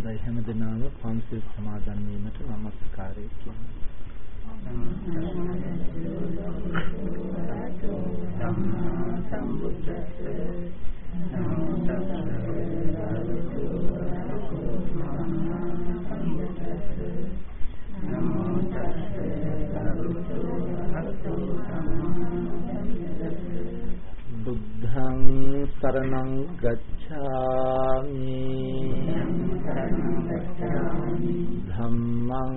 දැන් හැමදෙනාම පන්සිල් සමාදන් වීමට নমස්කාරය කියනවා. සම්මා සම්බුද්දස්ස නමෝ බුද්ධං සරණං ගච්ඡාමි ධම්මං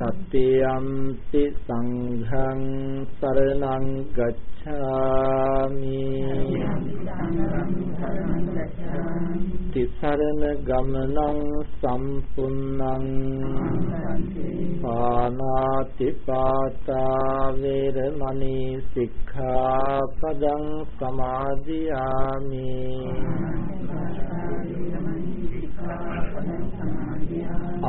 තත්තියම්පි සංඝං සරණං ගච්ඡාමි තිසරණ ගමනං සම්පුන්නං පානාති පාතා වේරමණී සික්ඛාපදං සමාදියාමි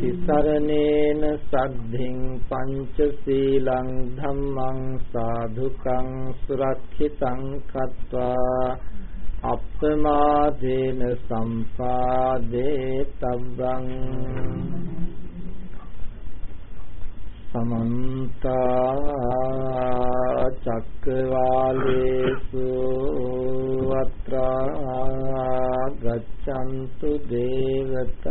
තිසරණේන සද්ධින් පංචශීලං ධම්මං සාධුකං සුරක්ෂිතං කତ୍වා අප්පමාදේන සම්පාදේ තබ්බං සමන්ත චක්කවාලේසු අත්‍රා ගච්ඡන්තු දේවතා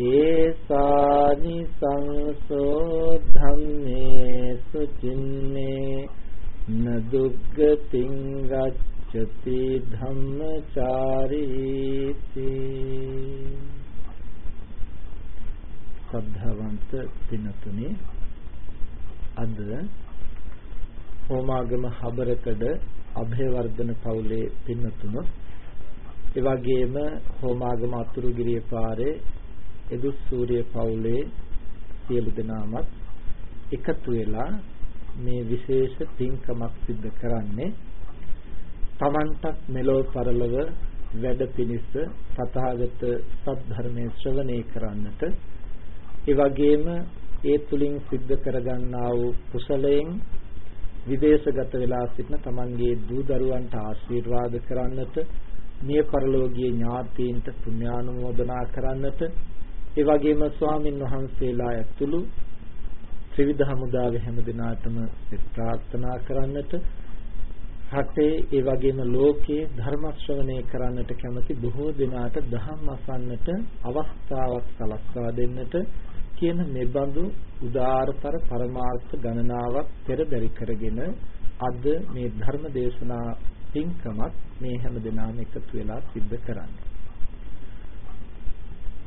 ඒසානි සංසෝ ධම්මේ සුචින්නේ නදුග්ගතින් උච්චති ධම්මචාරීති. සද්ධාවන්ත පිනතුනේ අද හෝමාගම හබරකඩ અભයවර්ධන පවුලේ පින්නතුණොත් ඒ වගේම හෝමාගම අතුරුගිරිය පාරේ එදුස් සූර්ය පවුලේ සියලු දෙනාමත් එකතු වෙලා මේ විශේෂ පින්කමක් සිදු කරන්නේ තමන්ටත් මෙලොව පරලොව වැඩ පිණිස තථාගත සත්‍ය ශ්‍රවණය කරන්නට. ඒ වගේම ඒ තුලින් සිද්ධ කරගන්නා වූ කුසලයෙන් විදේශගත වෙලා සිටින තමන්ගේ දූ දරුවන්ට ආශිර්වාද කරන්නට මිය පරලෝකීය ඥාතීන්ට පුණ්‍යානුමෝදනා කරන්නට ඒ වගේම ස්වාමින් වහන්සේලා ඇතුළු ත්‍රිවිධ හමුදාවේ හැම දිනාටම ප්‍රාර්ථනා කරන්නට රටේ ඒ වගේම ලෝකයේ ධර්ම ශ්‍රවණය කරන්නට කැමති බොහෝ දෙනාට ධම්ම අසන්නට අවස්ථාවක් සලස්වා දෙන්නට කියන මෙබඳු උදාාරතර පරමාර්ථ ගණනාවක් පෙරදරි කරගෙන අද මේ ධර්ම දේශනා පින්කමත් මේ හැම දිනම එකතු වෙලා සිද්ධ කරන්නේ.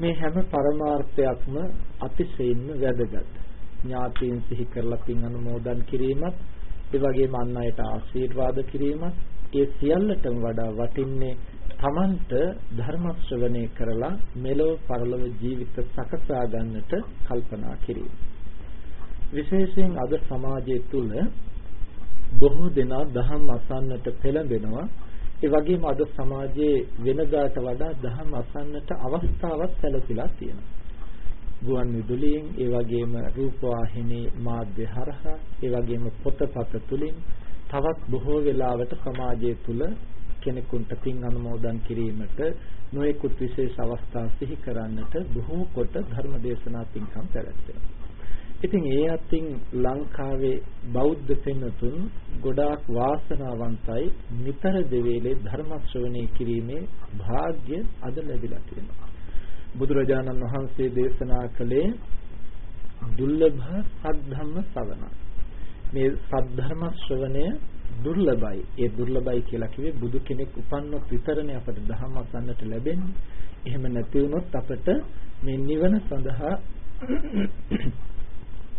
මේ හැම පරමාර්ථයක්ම අතිශයින්ම වැදගත්. ඥාතීන් සිහි කරලා පින් අනුමෝදන් කිරීමත්, ඒ වගේම අන් අයට ආශිර්වාද කිරීමත්, ඒ සියල්ලටම වඩා වටින්නේ තමන්ට ධර්ම ශ්‍රවණය කරලා මෙලොව පරලොව ජීවිත සකසා ගන්නට කල්පනා කිරීම. විශේෂයෙන් අද සමාජය තුළ බොහෝ දෙනා දහම් අසන්නට පෙළඹෙනවා. ඒ වගේම අද සමාජයේ වෙනදාට වඩා දහම් අසන්නට අවස්ථාවක් සැලසීලා තියෙනවා. ගුවන් විදුලියෙන් ඒ වගේම රූපවාහිනී මාධ්‍ය හරහා ඒ වගේම පොතපත තුලින් තවත් බොහෝ වෙලාවට සමාජය තුළ කෙනෙකුට පින් අනුමෝදන් කිරීමට නොයෙකුත් විශේෂ අවස්ථා සිහි කරන්නට බොහෝ කොට ධර්ම දේශනා පින්කම් පැවැත්වෙනවා. ඉතින් ඒ අතින් ලංකාවේ බෞද්ධ පින්තුන් ගොඩාක් වාසනාවන්තයි නිතර දෙවේලේ ධර්ම ශ්‍රවණය කිරීමේ වාග්ය අද ලැබිලා තියෙනවා. බුදුරජාණන් වහන්සේ දේශනා කළේ දුර්ලභ සද්ධම්ම ශ්‍රවණ. මේ සද්ධර්ම ශ්‍රවණය දුර්ලභයි. ඒ දුර්ලභයි කියලා කිව්වේ බුදු කෙනෙක් උපන්නොත් විතරනේ අපට ධර්ම අසන්නට ලැබෙන්නේ. එහෙම නැති වුණොත් අපට මේ නිවන සඳහා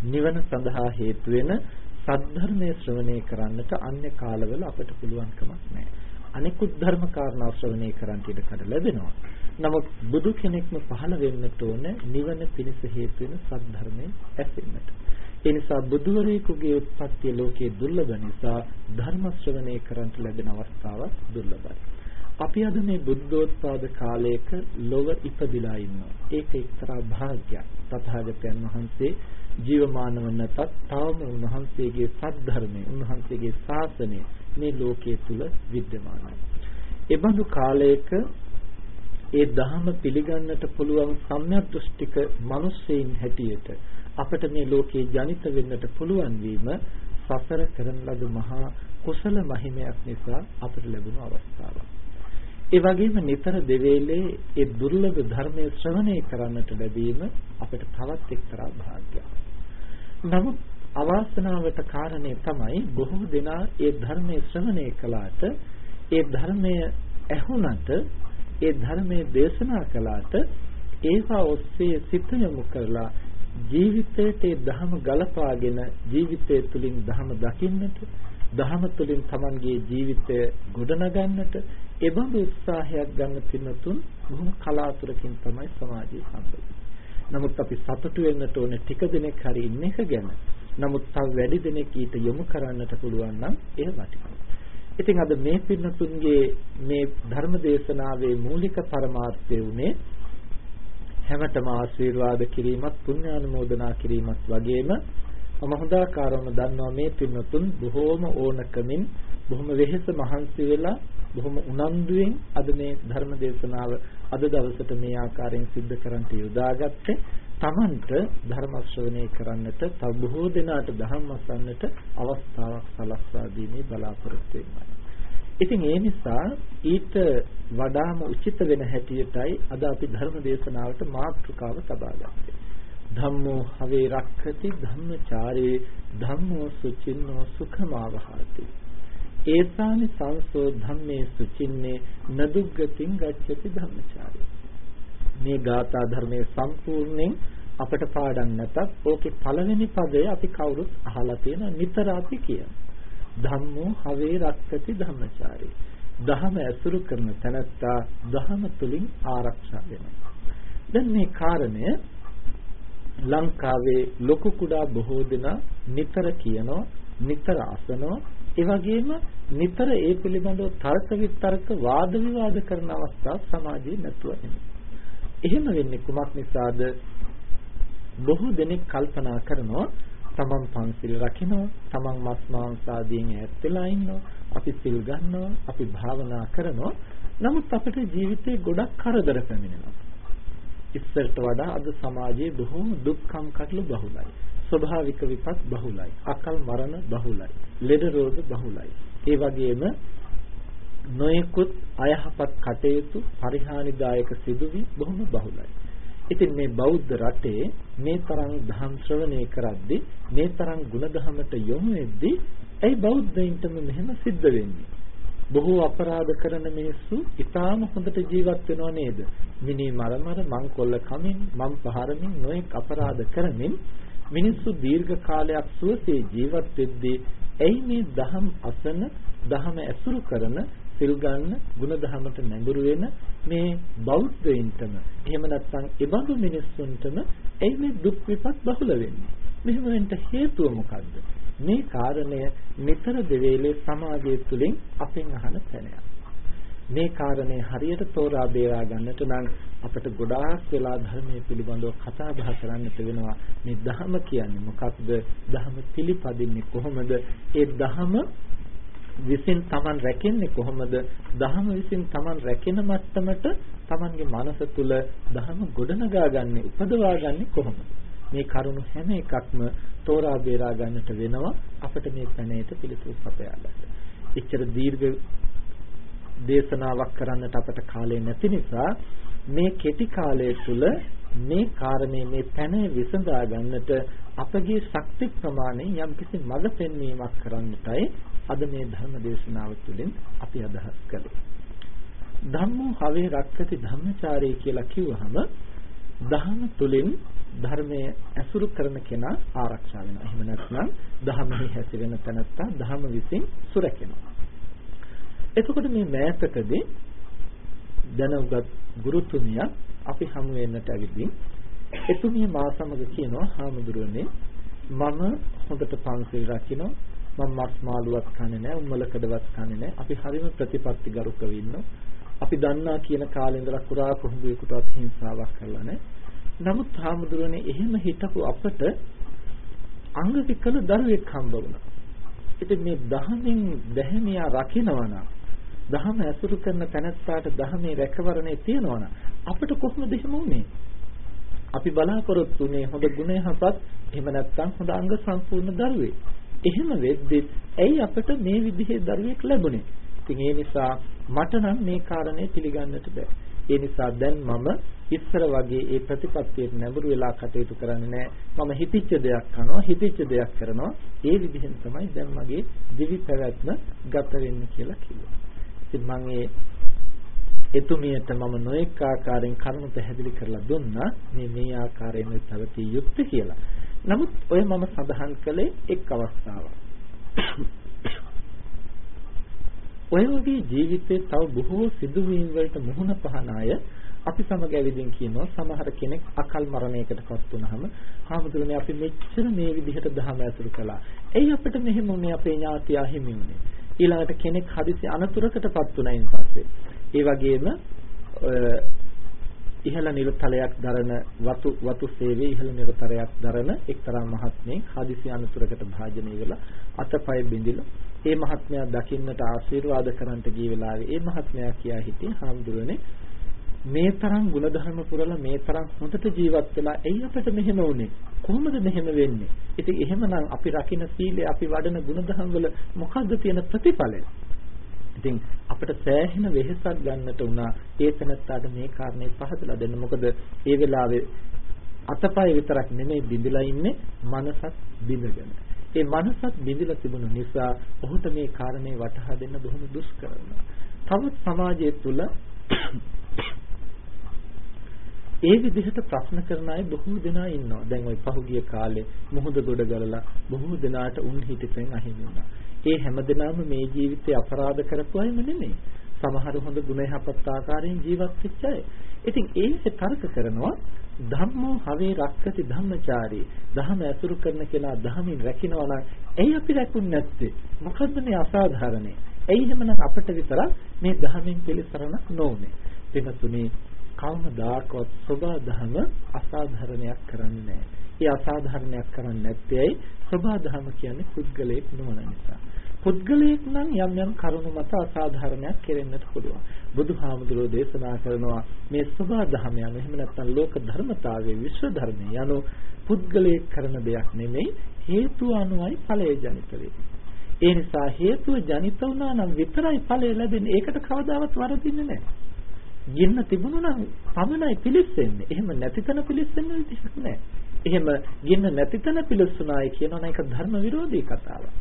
නිවන සඳහා හේතු වෙන සද්ධර්මයේ ශ්‍රවණය කරන්නට අන්‍ය කාලවල අපට පුළුවන් කමක් නැහැ. අනිකුත් ධර්ම කාරණා ශ්‍රවණය කරන්නට ඉඩ කඩ ලැබෙනවා. නමුත් බුදු කෙනෙක්ම පහළ වෙන්නට ඕන නිවන පිණිස හේතු වෙන සද්ධර්මයේ ඇසෙන්නට. ඒ නිසා බුදුවරයෙකුගේ උත්පත්ති ලෝකයේ දුර්ලභ නිසා ධර්ම ශ්‍රවණය කරන්ට ලැබෙන අවස්ථාවක් දුර්ලභයි. අපි අද මේ බුද්ධෝත්පාද කාලයක ලොව ඉපදිලා ඉන්නවා. ඒක එක්තරා භාග්‍යයක්. තථාගතයන් වහන්සේ ජීවමානව නැතත් තවම උන්වහන්සේගේ සද්ධර්මය උන්වහන්සේගේ ශාසනය මේ ලෝකයේ තුල विद्यමානයි. එබඳු කාලයක ඒ ධහම පිළිගන්නට පුළුවන් සම්‍යක් දෘෂ්ටික මිනිස්සෙයින් හැටියට අපට මේ ලෝකේ ජනිත වෙන්නට පුළුවන් වීම සසර කරන ලද මහා කුසල මහිමයක් නිසා අපට ලැබුණු අවස්ථාවක්. ඒ වගේම නිතර දෙවේලේ ඒ දුර්ලභ ධර්මයේ ශ්‍රවණය කරන්නට ලැබීම අපට තවත් එක්තරා භාග්‍යයක්. නමුත් අවාසනාවට කාරණේ තමයි බොහෝ දෙනා ඒ ධර්මයේ ශ්‍රවණය කළාට ඒ ධර්මය ඇහුණට ඒ ධර්මයේ දේශනා කළාට ඒවා ඔස්සේ සිත යොමු කරලා ජීවිතයට ඒ ධහම ගලපාගෙන ජීවිතය තුළින් ධහම දකින්නට ධහම තුළින් Tamanගේ ජීවිතය ගොඩනගන්නට එබඳු උත්සාහයක් ගන්න පින්නතුන් බොහොම කලාතුරකින් තමයි සමාජයේ සම්පූර්ණ. නමුත් අපි සතුටු වෙන්නට ඕනේ ටික දිනක් හරි ඉන්න එක ගැන. නමුත් තව වැඩි දිනක් ඊට යොමු කරන්නට පුළුවන් නම් ඒ වටිනවා. ඉතින් අද මේ පින්නතුන්ගේ මේ ධර්ම දේශනාවේ මූලික පරමාර්ථය උනේ හැමතෙම ආශිර්වාද කිරීමත් පුණ්‍යානුමෝදනා කිරීමත් වගේම මම හොඳාකාරවම දන්නවා මේ පින්වතුන් බොහෝම ඕනකමින් බොහොම වෙහෙස මහන්සි වෙලා බොහොම උනන්දුවෙන් අද මේ ධර්ම දේශනාව අද දවසට මේ ආකාරයෙන් සිද්ධ කරන්ට යොදාගත්තේ තමන්ට ධර්ම ශ්‍රවණය කරන්නට තව බොහෝ දෙනාට ධර්ම අසන්නට අවස්ථාවක් සලස්වා දීමේ බලාපොරොත්තු වෙනවා. ඉතින් ඒ නිසා ඊට වඩාම උචිත වෙන හැටියටයි අද අපි ධර්ම දේශනාවට මාතෘකාව තබා ගත්තේ. ධම්මෝ හවේ රක්ඛති ධම්මචාරේ ධම්මෝ සුචින්නෝ සුඛමාවහති. ඒසානි සංසෝ ධම්මේ සුචින්නේ නදුග්ගතින් ගච්ඡති ධම්මචාරී මේ ගාථා ධර්මයේ සම්පූර්ණයෙන් අපට පාඩම් නැතත් ඕකේ පළවෙනි පදය අපි කවුරුත් අහලා තියෙන නිතර අපි කියන. ධම්මෝ හවේ රක්කති ධම්මචාරී දහම ඇසුරු කරන තැනැත්තා දහම තුලින් ආරක්ෂා වෙනවා. දැන් මේ කාරණය ලංකාවේ ලොකු කුඩා බොහෝ දෙනා නිතර කියනවා නිතර අසනවා ඒ වගේම නිතර ඒ පිළිබඳව තර්ක විතර්ක වාද විවාද කරන අවස්ථා සමාජයේ නැතුව එනවා. එහෙම වෙන්නේ කුමක් නිසාද? බොහෝ දෙනෙක් කල්පනා කරනවා තමන් පන්සිල් රකින්නවා, තමන් මස් මාංශ ආදීන් ඈත් වෙලා ඉන්නවා, අපි සිල් ගන්නවා, අපි භාවනා කරනවා. නමුත් අපේ ජීවිතේ ගොඩක් කරදර පැමිණෙනවා. ඉස්සරට වඩා අද සමාජයේ බොහෝ දුක්ඛම් කටළු බහුලයි. ස්වභාවික විපත් බහුලයි. අකල් මරණ බහුලයි. ලෙඩ රෝග බහුලයි. ඒ වගේම නොයෙකුත් අයහපත් කටයුතු පරිහානිදායක සිදුවීම් බොහොම බහුලයි. ඉතින් මේ බෞද්ධ රටේ මේ තරම් ධම් ශ්‍රවණය කරද්දී මේ තරම් ಗುಣධමයට යොමු වෙද්දී ඒ බෞද්ධයින්ටම මෙහෙම සිද්ධ වෙන්නේ. බොහෝ අපරාධ කරන මිනිස්සු ඊටාම හොඳට ජීවත් වෙනව නේද? මිනි මරමර මං කොල්ල කමින් මං පහරමින් නොඑක් අපරාධ කරමින් මිනිස්සු දීර්ඝ කාලයක් සුවසේ ජීවත් වෙද්දී ඇයි මේ දහම් අසන දහම ඇසුරු කරන සිල් ගන්න ගුණ දහමට නැඹුරු වෙන මේ බෞද්ධයින්ටම එහෙම නැත්නම් ඒබඳු මිනිස්සුන්ටම ඇයි මේ දුක් විපත් බහුල වෙන්නේ මෙහෙම වෙන්න හේතුව මොකද්ද මේ කාරණය නිතර දෙවේලේ සමාජය තුළින් අපෙන් අහන තැනයක්. මේ කාරණේ හරියට තෝරා බේරා ගන්නට නම් අපිට ගොඩාක් වෙලා ධර්මයේ පිළිබඳව කතා බහ කරන්නට වෙනවා. මේ ධහම කියන්නේ මොකක්ද? ධහම පිළිපදින්නේ කොහොමද? ඒ ධහම විසින් Taman රැකෙන්නේ කොහොමද? දහම විසින් Taman රැකෙන මට්ටමට Tamanගේ මනස තුල දහම ගොඩනගා ගන්න, උපදවා ගන්න කොහොමද? මේ කරුණු හැම එකක්ම තෝරා බේරා ගන්නට වෙනවා අපිට මේ පැනේට පිළිතුරු සපයා ගන්න. එච්චර දීර්ඝ දේශනාවක් කරන්නට අපට කාලය නැති නිසා මේ කෙටි කාලය තුල මේ කාරණේ මේ පැනේ විසඳා ගන්නට අපගේ ශක්ති ප්‍රමාණයෙන් යම්කිසි මඟ පෙන්වීමක් කරන්නටයි අද මේ ධර්ම දේශනාව තුළින් අපි අදහස් කළේ. ධම්මෝ හවේ රක්කති ධම්මචාරී කියලා කිව්වහම දහම තුළින් ධර්මයේ ඇසුරු කරන කෙනා ආරක්ෂා වෙනවා. එහෙම නැත්නම් ධහමෙහි හැසිරෙන තැනත්තා ධහම විසින් සුරැකෙනවා. එතකොට මේ මෑතකදී දැනුගත් ගුරුතුමියක් අපි හමු වෙන්නට ඇවිදින් එතුමිය මා සමග කියනවා හාමුදුරනේ මම හොඳට පන්සිල් රකින්න මම මස් මාළුවක් කන්නේ නැහැ උම්මලකඩවත් කන්නේ නැහැ අපි හරිම ප්‍රතිපත්ති ගරුකව ඉන්නවා. අපි දන්නා කියන කාලේ ඉඳලා කුරා කුහුඹුවෙකුටවත් හිංසාවක් කරලා නැහැ නමුත් හාමුදුරනේ එහෙම හිටපු අපට අංග විකල දරුවෙක් හම්බ වුණා. ඉතින් මේ දහමින් දැහැමියා රකින්නවනම් දහම ඇසුරු කරන තැනැත්තාට දහමේ රැකවරණේ තියනවනම් අපිට කොහොමද එහෙම උනේ? අපි බලාපොරොත්තු වෙන්නේ හොඳ ගුණ යහපත් එහෙම නැත්නම් හොඳ අංග සම්පූර්ණ දරුවෙක්. එහෙම වෙද්දි ඇයි අපිට මේ විදිහේ දරුවෙක් ලැබුණේ? ඉතින් ඒ නිසා මට නම් මේ කාරණේ පිළිගන්නට බෑ. ඒ නිසා දැන් මම ඉස්සර වගේ ඒ ප්‍රතිපත්තියට නැඹුරු වෙලා කටයුතු කරන්නේ නැහැ. මම හිතිච්ච දෙයක් කරනවා, හිතිච්ච දෙයක් කරනවා. ඒ විදිහෙන් තමයි දැන් මගේ දිවි පැවැත්ම ගත වෙන්නේ කියලා කිව්වා. ඉතින් මම ඒ එතුමියට මම නොඑක ආකාරයෙන් කරුණු පැහැදිලි කරලා දුන්නා මේ මේ ආකාරයෙන් පැවතිය යුත්තේ කියලා. නමුත් ඔය මම සඳහන් කළේ එක් අවස්ථාවක්. ඔය වගේ ජීවිතේ තව බොහෝ සිදුවීම් වලට මුහුණ පහන අය අපි සමග ඇවිදින් කියනවා සමහර කෙනෙක් අකල් මරණයකටපත් වුනහම හාමුදුරනේ අපි මෙච්චර මේ විදිහට දහම ඇසුරු කළා. එයි අපිට මෙහෙම උනේ අපේ ඥාතියා හිමි උනේ. ඊළඟට කෙනෙක් හදිසි අනතුරකටපත් වුණයින් පස්සේ. ඒ වගේම ඉහළ නිරතලයක් දරන වතු වතු සේවයේ ඉහළ නිරතරයක් දරන එක්තරා මහත්මයෙක් හදිසි අනතුරකට භාජනය වෙලා අතපය බිඳිලා ඒ මහත්මයා දකින්නට ආශිර්වාද කරන්නට ගිය වෙලාවේ ඒ මහත්මයා කියා හිටියේ හාමුදුරනේ මේ තරම් ගුණධර්ම පුරලා මේ තරම් හොඳට ජීවත් වෙලා එයි අපිට මෙහෙම වුනේ කොහොමද මෙහෙම වෙන්නේ? ඉතින් එහෙමනම් අපි රකින්න සීලය අපි වඩන ගුණධර්ම වල මොකද්ද තියෙන ප්‍රතිඵලය? ඉතින් අපිට සෑහෙන වෙහෙසක් ගන්නට උනා. ඒ තැනත්තාට මේ කාරණේ පහදලා දෙන්න. මොකද ඒ වෙලාවේ අතපය විතරක් නෙමෙයි බිඳලා ඉන්නේ මනසත් බිඳගෙන. ඒ මනසත් බිඳිලා තිබුණු නිසා ඔහුට මේ කාරණේ වටහා දෙන්න බොහොම දුෂ්කර වුණා. තවත් සමාජය තුළ ඒ විදිහට ප්‍රශ්න කරන අය බොහෝ දෙනා ඉන්නවා. දැන් ওই පහුගිය කාලේ මුහුද ගොඩ ගලලා බොහෝ දෙනාට උන් හිටිපෙන් අහිමි වුණා. ඒ හැමදෙනාම මේ ජීවිතේ අපරාධ කරපු අයම නෙමෙයි. සමහර හොඳ ගුණ යහපත් ආකාරයෙන් ජීවත් වෙච්ච අය. ඉතින් ඒක තර්ක කරනවා ධම්මෝ හවේ රක්කති ධම්මචාරී. ධම ඇසුරු කරන කෙනා ධමින් රැකිනවා නම් ඇයි අපි රැකුන්නේ නැත්තේ? මොකද්ද මේ අසාධාරණේ? ඇයි එහෙමනම් අපිට විතරක් මේ ධමින් පිළිසරණක් නොඋනේ? වෙනතුනේ කවමදාකවත් සබා ධම අසාධාරණයක් කරන්නේ නැහැ. ඒ අසාධාරණයක් කරන්නේ නැත්තේ සබා ධම කියන්නේ පුද්ගලයෙක් නොවන නිසා. පුද්ගලයෙක් නම් යම් යම් කරුණු මත අසාධාරණයක් කෙරෙන්නට පුළුවන්. බුදුහාමුදුරෝ දේශනා කරනවා මේ සබා ධම යන එහෙම නැත්නම් ලෝක ධර්මතාවයේ විශ්ව ධර්මය යනු පුද්ගලයෙක් කරන දෙයක් නෙමෙයි හේතු අනුවයි ඵලය ජනිත වෙන්නේ. ඒ නිසා හේතුව ජනිත වුණා නම් විතරයි ඵලය ලැබෙන්නේ. ඒකට කවදාවත් වරදින්නේ නැහැ. ගින්න තිබුණා නම් පමණයි පිලිස්සෙන්නේ. එහෙම නැතිතන පිලිස්සෙන්න විදිහක් නැහැ. එහෙම ගින්න නැතිතන පිලිස්සුනායි කියනවනේ ඒක ධර්ම විරෝධී කතාවක්.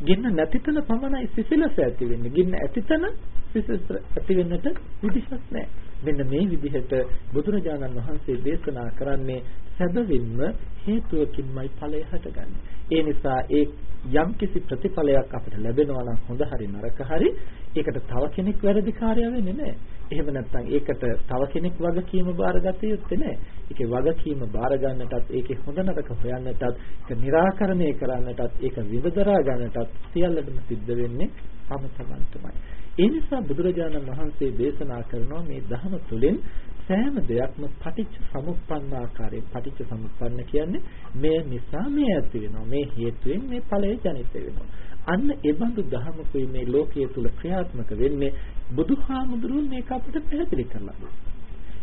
ගින්න නැතිතන පමණයි සිසිලස ඇති වෙන්නේ. ගින්න ඇතිතන සිසිලස ඇති වෙන්නට විදිහක් නැහැ. මෙන්න මේ විදිහට බුදුරජාණන් වහන්සේ දේශනා කරන්නේ සැබවින්ම හේතුවකින්මයි ඵලය හටගන්නේ. ඒ නිසා ඒ යම්කිසි ප්‍රතිඵලයක් අපිට ලැබෙනවා නම් හොඳ හරි නරක හරි ඒකට තව කෙනෙක් වැරදිකාරය වෙන්නේ නැහැ. එහෙම නැත්නම් ඒකට තව කෙනෙක් වගකීම බාරගත යුත්තේ නැහැ. ඒකේ වගකීම බාර ගන්නටත් ඒකේ හොඳ නරක හොයන්නටත් ඒක निराකරණය කරන්නටත් ඒක විවදරා ගන්නටත් සියල්ලටම සිද්ධ වෙන්නේ තම තමන්ටමයි. ඒ නිසා බුදුරජාණන් වහන්සේ දේශනා කරනවා මේ ධහම තුළින් සෑම දෙයක්ම පටිච්ච සමුප්පන්න ආකාරයෙන් පටිච්ච සමුප්පන්න කියන්නේ මේ නිසා මේ ඇති වෙනවා මේ හේතුවෙන් මේ ඵලය ජනිත වෙනවා අන්න ඒ බඳු ධර්මකුයි මේ ලෝකයේ තුල ක්‍රියාත්මක වෙන්නේ බුදුහාමුදුරුවෝ මේක අපිට පැහැදිලි කරලා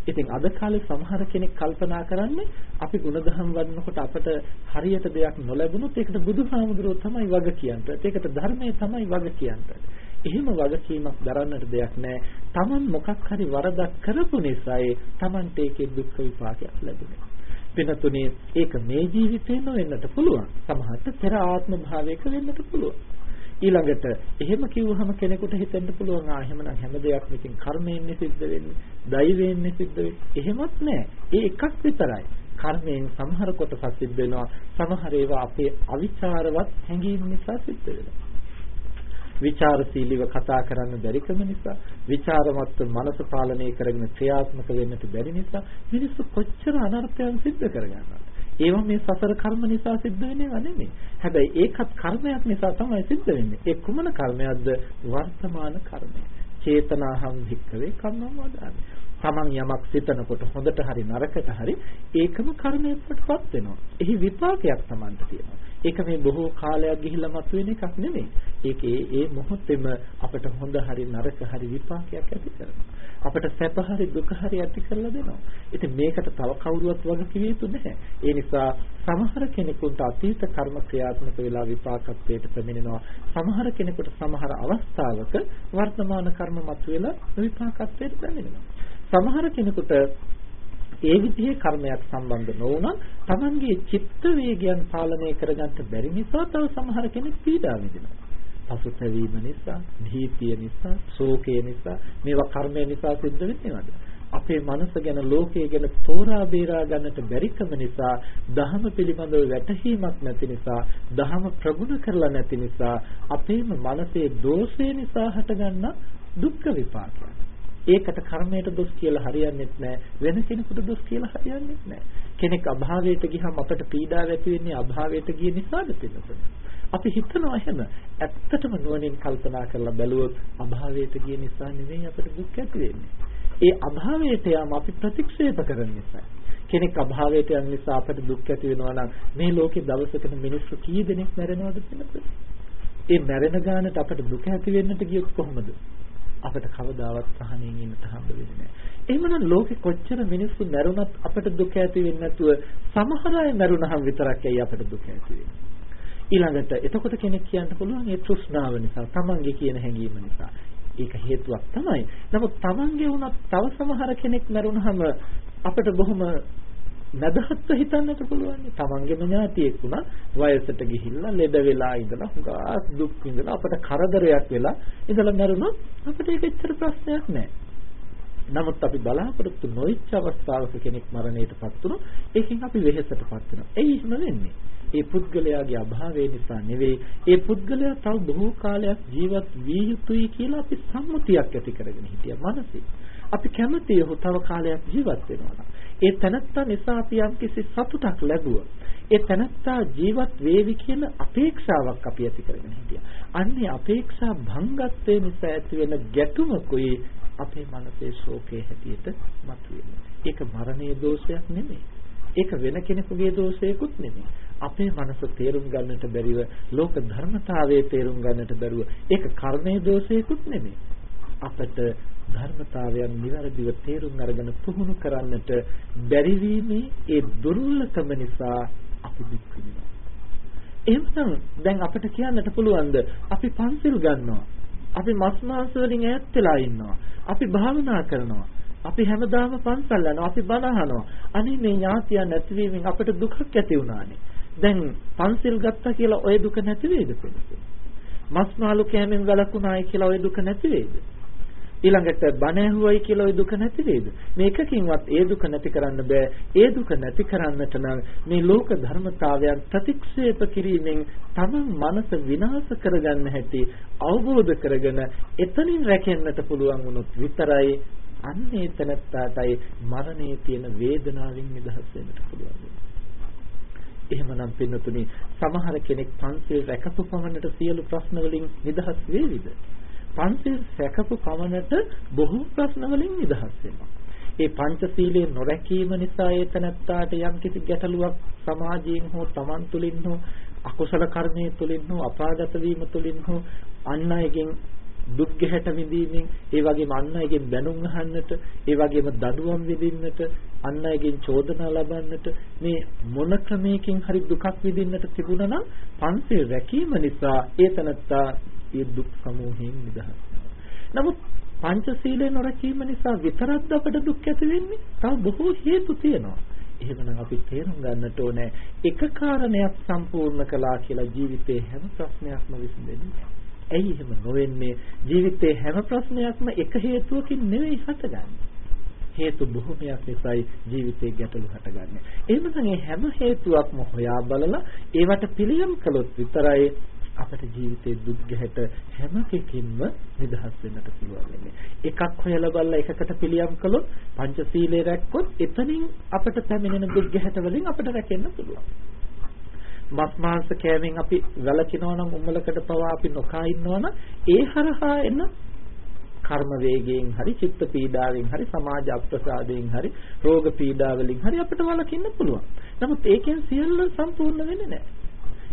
ඉතින් අද කාලේ සමහර කෙනෙක් කල්පනා කරන්නේ අපි ಗುಣධම් වඩනකොට අපට හරියට දෙයක් නොලැබුණොත් ඒකට බුදුහාමුදුරුවෝ තමයි වග කියන්නේ. ඒකට ධර්මයේ තමයි වග කියන්නේ. එහෙම වගකීමක් දරන්නට දෙයක් නැහැ. Taman මොකක් හරි වරදක් කරපු නිසායි Tamanට ඒකේ දුක් විපාකයක් ලැබුණේ. වෙනතුනේ ඒක මේ ජීවිතේ නොවෙන්නට පුළුවන්. සමහරට පෙර ආත්ම භාවයක වෙන්නට පුළුවන්. ඊළඟට එහෙම කිව්වහම කෙනෙකුට හිතෙන්න පුළුවන් ආ එහෙමනම් හැම දෙයක්ම ඉතින් කර්මයෙන්නේ සිද්ධ වෙන්නේ, දෛවයෙන්නේ සිද්ධ වෙන්නේ. එහෙමත් නෑ. ඒ එකක් විතරයි. කර්මයෙන් සමහර කොටසක් සිද්ධ වෙනවා. සමහර ඒවා අපේ අවිචාරවත් හැඟීම් නිසා සිද්ධ වෙනවා. විචාරශීලීව කතා කරන්න බැරිකම නිසා, විචාරමත්ව මනස පාලනය කරගෙන ක්‍රියාත්මක වෙන්නට බැරි නිසා මිනිස්සු කොච්චර අනර්ථයන් සිද්ධ කරගන්නවද? ඒවා මේ සසර කර්ම නිසා සිද්ධ වෙනේවා නෙමෙයි. හැබැයි ඒකත් කර්මයක් නිසා තමයි සිද්ධ වෙන්නේ. ඒ කුමන කර්මයක්ද? වර්තමාන කර්මය. චේතනාහං භික්කවේ කම්මං වදාමි. තමන් යමක් සිතනකොට හොඳට හරි නරකට හරි ඒකම කර්මයකටපත් වෙනවා. එහි විපාකයක් තමන්ට තියෙනවා. ඒක මේ බොහෝ කාලයක් ගිහිල්ලා මතුවෙන එකක් නෙමෙයි. ඒකේ ඒ මොහොතේම අපට හොඳ හරි නරක හරි විපාකයක් ඇති කරනවා. අපට සැප හරි දුක හරි ඇති කරලා දෙනවා. ඉතින් මේකට තව කවුරුවත් වග කිව යුතු නැහැ. ඒ නිසා සමහර කෙනෙකුට අතීත කර්ම ක්‍රියාත්මක වෙලා විපාකත්වයට පැමිණෙනවා. සමහර කෙනෙකුට සමහර අවස්ථාවක වර්තමාන කර්ම මතුවෙලා විපාකත්වයට පැමිණෙනවා. සමහර කෙනෙකුට ඒ විදිහේ කර්මයක් සම්බන්ධ නොවුණා තමන්ගේ චිත්ත වේගයන් පාලනය කරගන්න බැරි නිසා තව සමහර කෙනෙක් පීඩා විඳිනවා. පසුතැවීම නිසා, භීතිය නිසා, ශෝකය නිසා මේවා කර්මය නිසා සිද්ධ වෙන්නේවද? අපේ මනස ගැන ලෝකය ගැන තෝරා බේරා ගන්නට බැරිකම නිසා දහම පිළිබඳව වැටහීමක් නැති නිසා දහම ප්‍රගුණ කරලා නැති නිසා අපේම මනසේ දෝෂය නිසා හටගන්න දුක් විපාකයක්. ඒකට කර්මයට දොස් කියලා හරියන්නේ නැහැ. වෙන කෙනෙකුට දොස් කියලා හරියන්නේ නැහැ. කෙනෙක් අභාවයට ගියහම අපට පීඩාව ඇති වෙන්නේ අභාවයට ගිය නිසාද පිළිතුර. අපි හිතනවා එහෙම. ඇත්තටම නුවණින් කල්පනා කරලා බැලුවොත් අභාවයට ගිය නිසා නෙවෙයි අපට දුක් ඇති වෙන්නේ. ඒ අභාවයට යාම අපි ප්‍රතික්ෂේප කරන නිසා. කෙනෙක් අභාවයට යන නිසා අපට දුක් ඇති වෙනවා නම් මේ ලෝකේ දවසකට මිනිස්සු කී දෙනෙක් මැරෙනවද කියලා. ඒ මැරෙන ගානට අපට දුක ඇති වෙන්නට ගියොත් කොහොමද? අපිට කවදාවත් සහනෙන් ඉන්නට හම්බ වෙන්නේ නැහැ. එහෙමනම් ලෝකෙ කොච්චර මිනිස්සු මැරුණත් අපිට දුක ඇති වෙන්නේ නැතුව සමහර අය මැරුණහම විතරක් ඇයි අපිට දුක ඇති වෙන්නේ. ඊළඟට එතකොට කෙනෙක් කියන්න පුළුවන් ඒ තෘෂ්ණාව නිසා, තමන්ගේ කියන හැඟීම නිසා. ඒක හේතුවක් තමයි. නමුත් තමන්ගේ වුණත් තව සමහර කෙනෙක් මැරුණහම අපිට බොහොම නැදහත්ව හිතන්නට පුළුවන්. තමන්ගේම ඥාතියෙක් වුණා වයසට ගිහිල්ලා ලෙඩ වෙලා ඉඳලා හුඟක් දුක් විඳලා අපට කරදරයක් වෙලා ඉඳලා මැරුණොත් අපිට ඒක එච්චර ප්‍රශ්නයක් නෑ. නමුත් අපි බලාපොරොත්තු නොවිච්ච අවස්ථාවක කෙනෙක් මරණයටපත් වුණොත් ඒකෙන් අපි වෙහෙසටපත් වෙනවා. එයි එහෙම වෙන්නේ. ඒ පුද්ගලයාගේ අභාවය නිසා නෙවෙයි ඒ පුද්ගලයා තව බොහෝ කාලයක් ජීවත් විය යුතුයි කියලා අපි සම්මුතියක් ඇති කරගෙන හිටියා මනසේ. අපි කැමති ඔහු තව කාලයක් ජීවත් වෙනවා ඒ තනත්තා නිසා අපි යම්කිසි සතුටක් ලැබුවා. ඒ තනත්තා ජීවත් වේවි කියන අපේක්ෂාවක් අපි ඇති කරගෙන හිටියා. අන්නේ අපේක්ෂා භංගත්වය නිසා ඇති වෙන ගැටුමකුයි අපේ මනසේ ශෝකයේ හැටියට මතුවෙන්නේ. ඒක මරණීය දෝෂයක් නෙමෙයි. ඒක වෙන කෙනෙකුගේ දෝෂයකුත් නෙමෙයි. අපේ මනස තේරුම් ගන්නට බැරිව ලෝක ධර්මතාවයේ තේරුම් ගන්නට බැරුව ඒක කර්මයේ දෝෂයකුත් නෙමෙයි. අපට ධර්මතාවයන් નિවරදිව තේරුම් අරගෙන පුහුණු කරන්නට බැරි ඒ දුර්වලකම නිසා අපි දුක් විඳිනවා. එහෙනම් දැන් අපිට කියන්නට පුළුවන්ද අපි පන්සිල් ගන්නවා. අපි මස් මාංශ වලින් ඈත් වෙලා ඉන්නවා. අපි භාවනා කරනවා. අපි හැමදාම පන්සල් යනවා. අපි බණ අහනවා. අනේ මේ ඥාතියන් නැතිවීමෙන් අපිට දුකක් ඇති වුණානේ. දැන් පන්සිල් ගත්තා කියලා ඔය දුක නැති වේද? මස් මාළු කෑමෙන් වැළකුණායි කියලා ඔය දුක නැති වේද? ඊළඟට බණ ඇහුවයි කියලා ওই දුක නැති වේද? මේකකින්වත් ඒ දුක නැති කරන්න බෑ. ඒ දුක නැති කරන්නට නම් මේ ලෝක ධර්මතාවයන් ප්‍රතික්ෂේප කිරීමෙන් තමන් මනස විනාශ කරගන්න හැටි අවබෝධ කරගෙන එතනින් රැකෙන්නට පුළුවන් වුණොත් විතරයි අන්නේ තනත්තාටයි මරණයේ තියෙන වේදනාවෙන් නිදහස් වෙන්නට පුළුවන්. එහෙමනම් පින්නතුනි සමහර කෙනෙක් පන්සිල් රැකපු පමණට සියලු ප්‍රශ්න වලින් නිදහස් වේවිද? පන්සිල් රැකපු පමණට බොහෝ ප්‍රශ්න වලින් නිදහස් වෙනවා. ඒ පංචශීලයේ නොරැකීම නිසා ඒ තනත්තාට යම්කිසි ගැටලුවක් සමාජයෙන් හෝ Taman තුලින් හෝ අකුසල කර්මයේ තුලින් හෝ අපාගත වීම තුලින් හෝ අන් අයගෙන් දුක් ගැහැට විඳීමෙන් ඒ වගේම අන් අයගෙන් බැනුම් අහන්නට ඒ වගේම දඩුවම් විඳින්නට අන් අයගෙන් චෝදනා ලබන්නට මේ මොන ක්‍රමයකින් හරි දුකක් විඳින්නට තිබුණා නම් පන්සිල් රැකීම නිසා ඒ තනත්තා ඒ දුක් සමූහයෙන් නිදහස් නමුත් පංචශීලය නොරැකීම නිසා විතරක්ද අපට දුක් ඇති වෙන්නේ? තව බොහෝ හේතු තියෙනවා. එහෙමනම් අපි තේරුම් ගන්නට ඕනේ එක කාරණයක් සම්පූර්ණ කළා කියලා ජීවිතේ හැම ප්‍රශ්නයක්ම විසඳෙන්නේ ඇයි එහෙම නොවෙන්නේ? ජීවිතේ හැම ප්‍රශ්නයක්ම එක හේතුවකින් නෙවෙයි හටගන්නේ. හේතු බොහෝමයක් නිසායි ජීවිතේ ගැටලු හටගන්නේ. එහෙනම් මේ හැම හේතුවක්ම හොයා බලලා ඒවට පිළියම් කළොත් විතරයි අපට ජීවිතේ දුක් ගැහැට හැම එකකින්ම නිදහස් වෙන්නට පුළුවන් වෙන්නේ. එකක් හොයලා බලලා එකකට පිළියම් කළොත් පංචශීලයේ රැක්කොත් එතනින් අපට පැමිණෙන දුක් ගැහැට වලින් අපට රැකෙන්න පුළුවන්. මස් මාංශ කෑමෙන් අපි වැළකිනවා නම් උම්මලකට පවා අපි නොකා ඉන්නවා නම් ඒ හරහා එන කර්ම වේගයෙන් හරි චිත්ත පීඩාවෙන් හරි සමාජ අප්‍රසාදයෙන් හරි රෝග පීඩාවලින් හරි අපිට වළකින්න පුළුවන්. නමුත් ඒකෙන් සියල්ල සම්පූර්ණ වෙන්නේ නැහැ.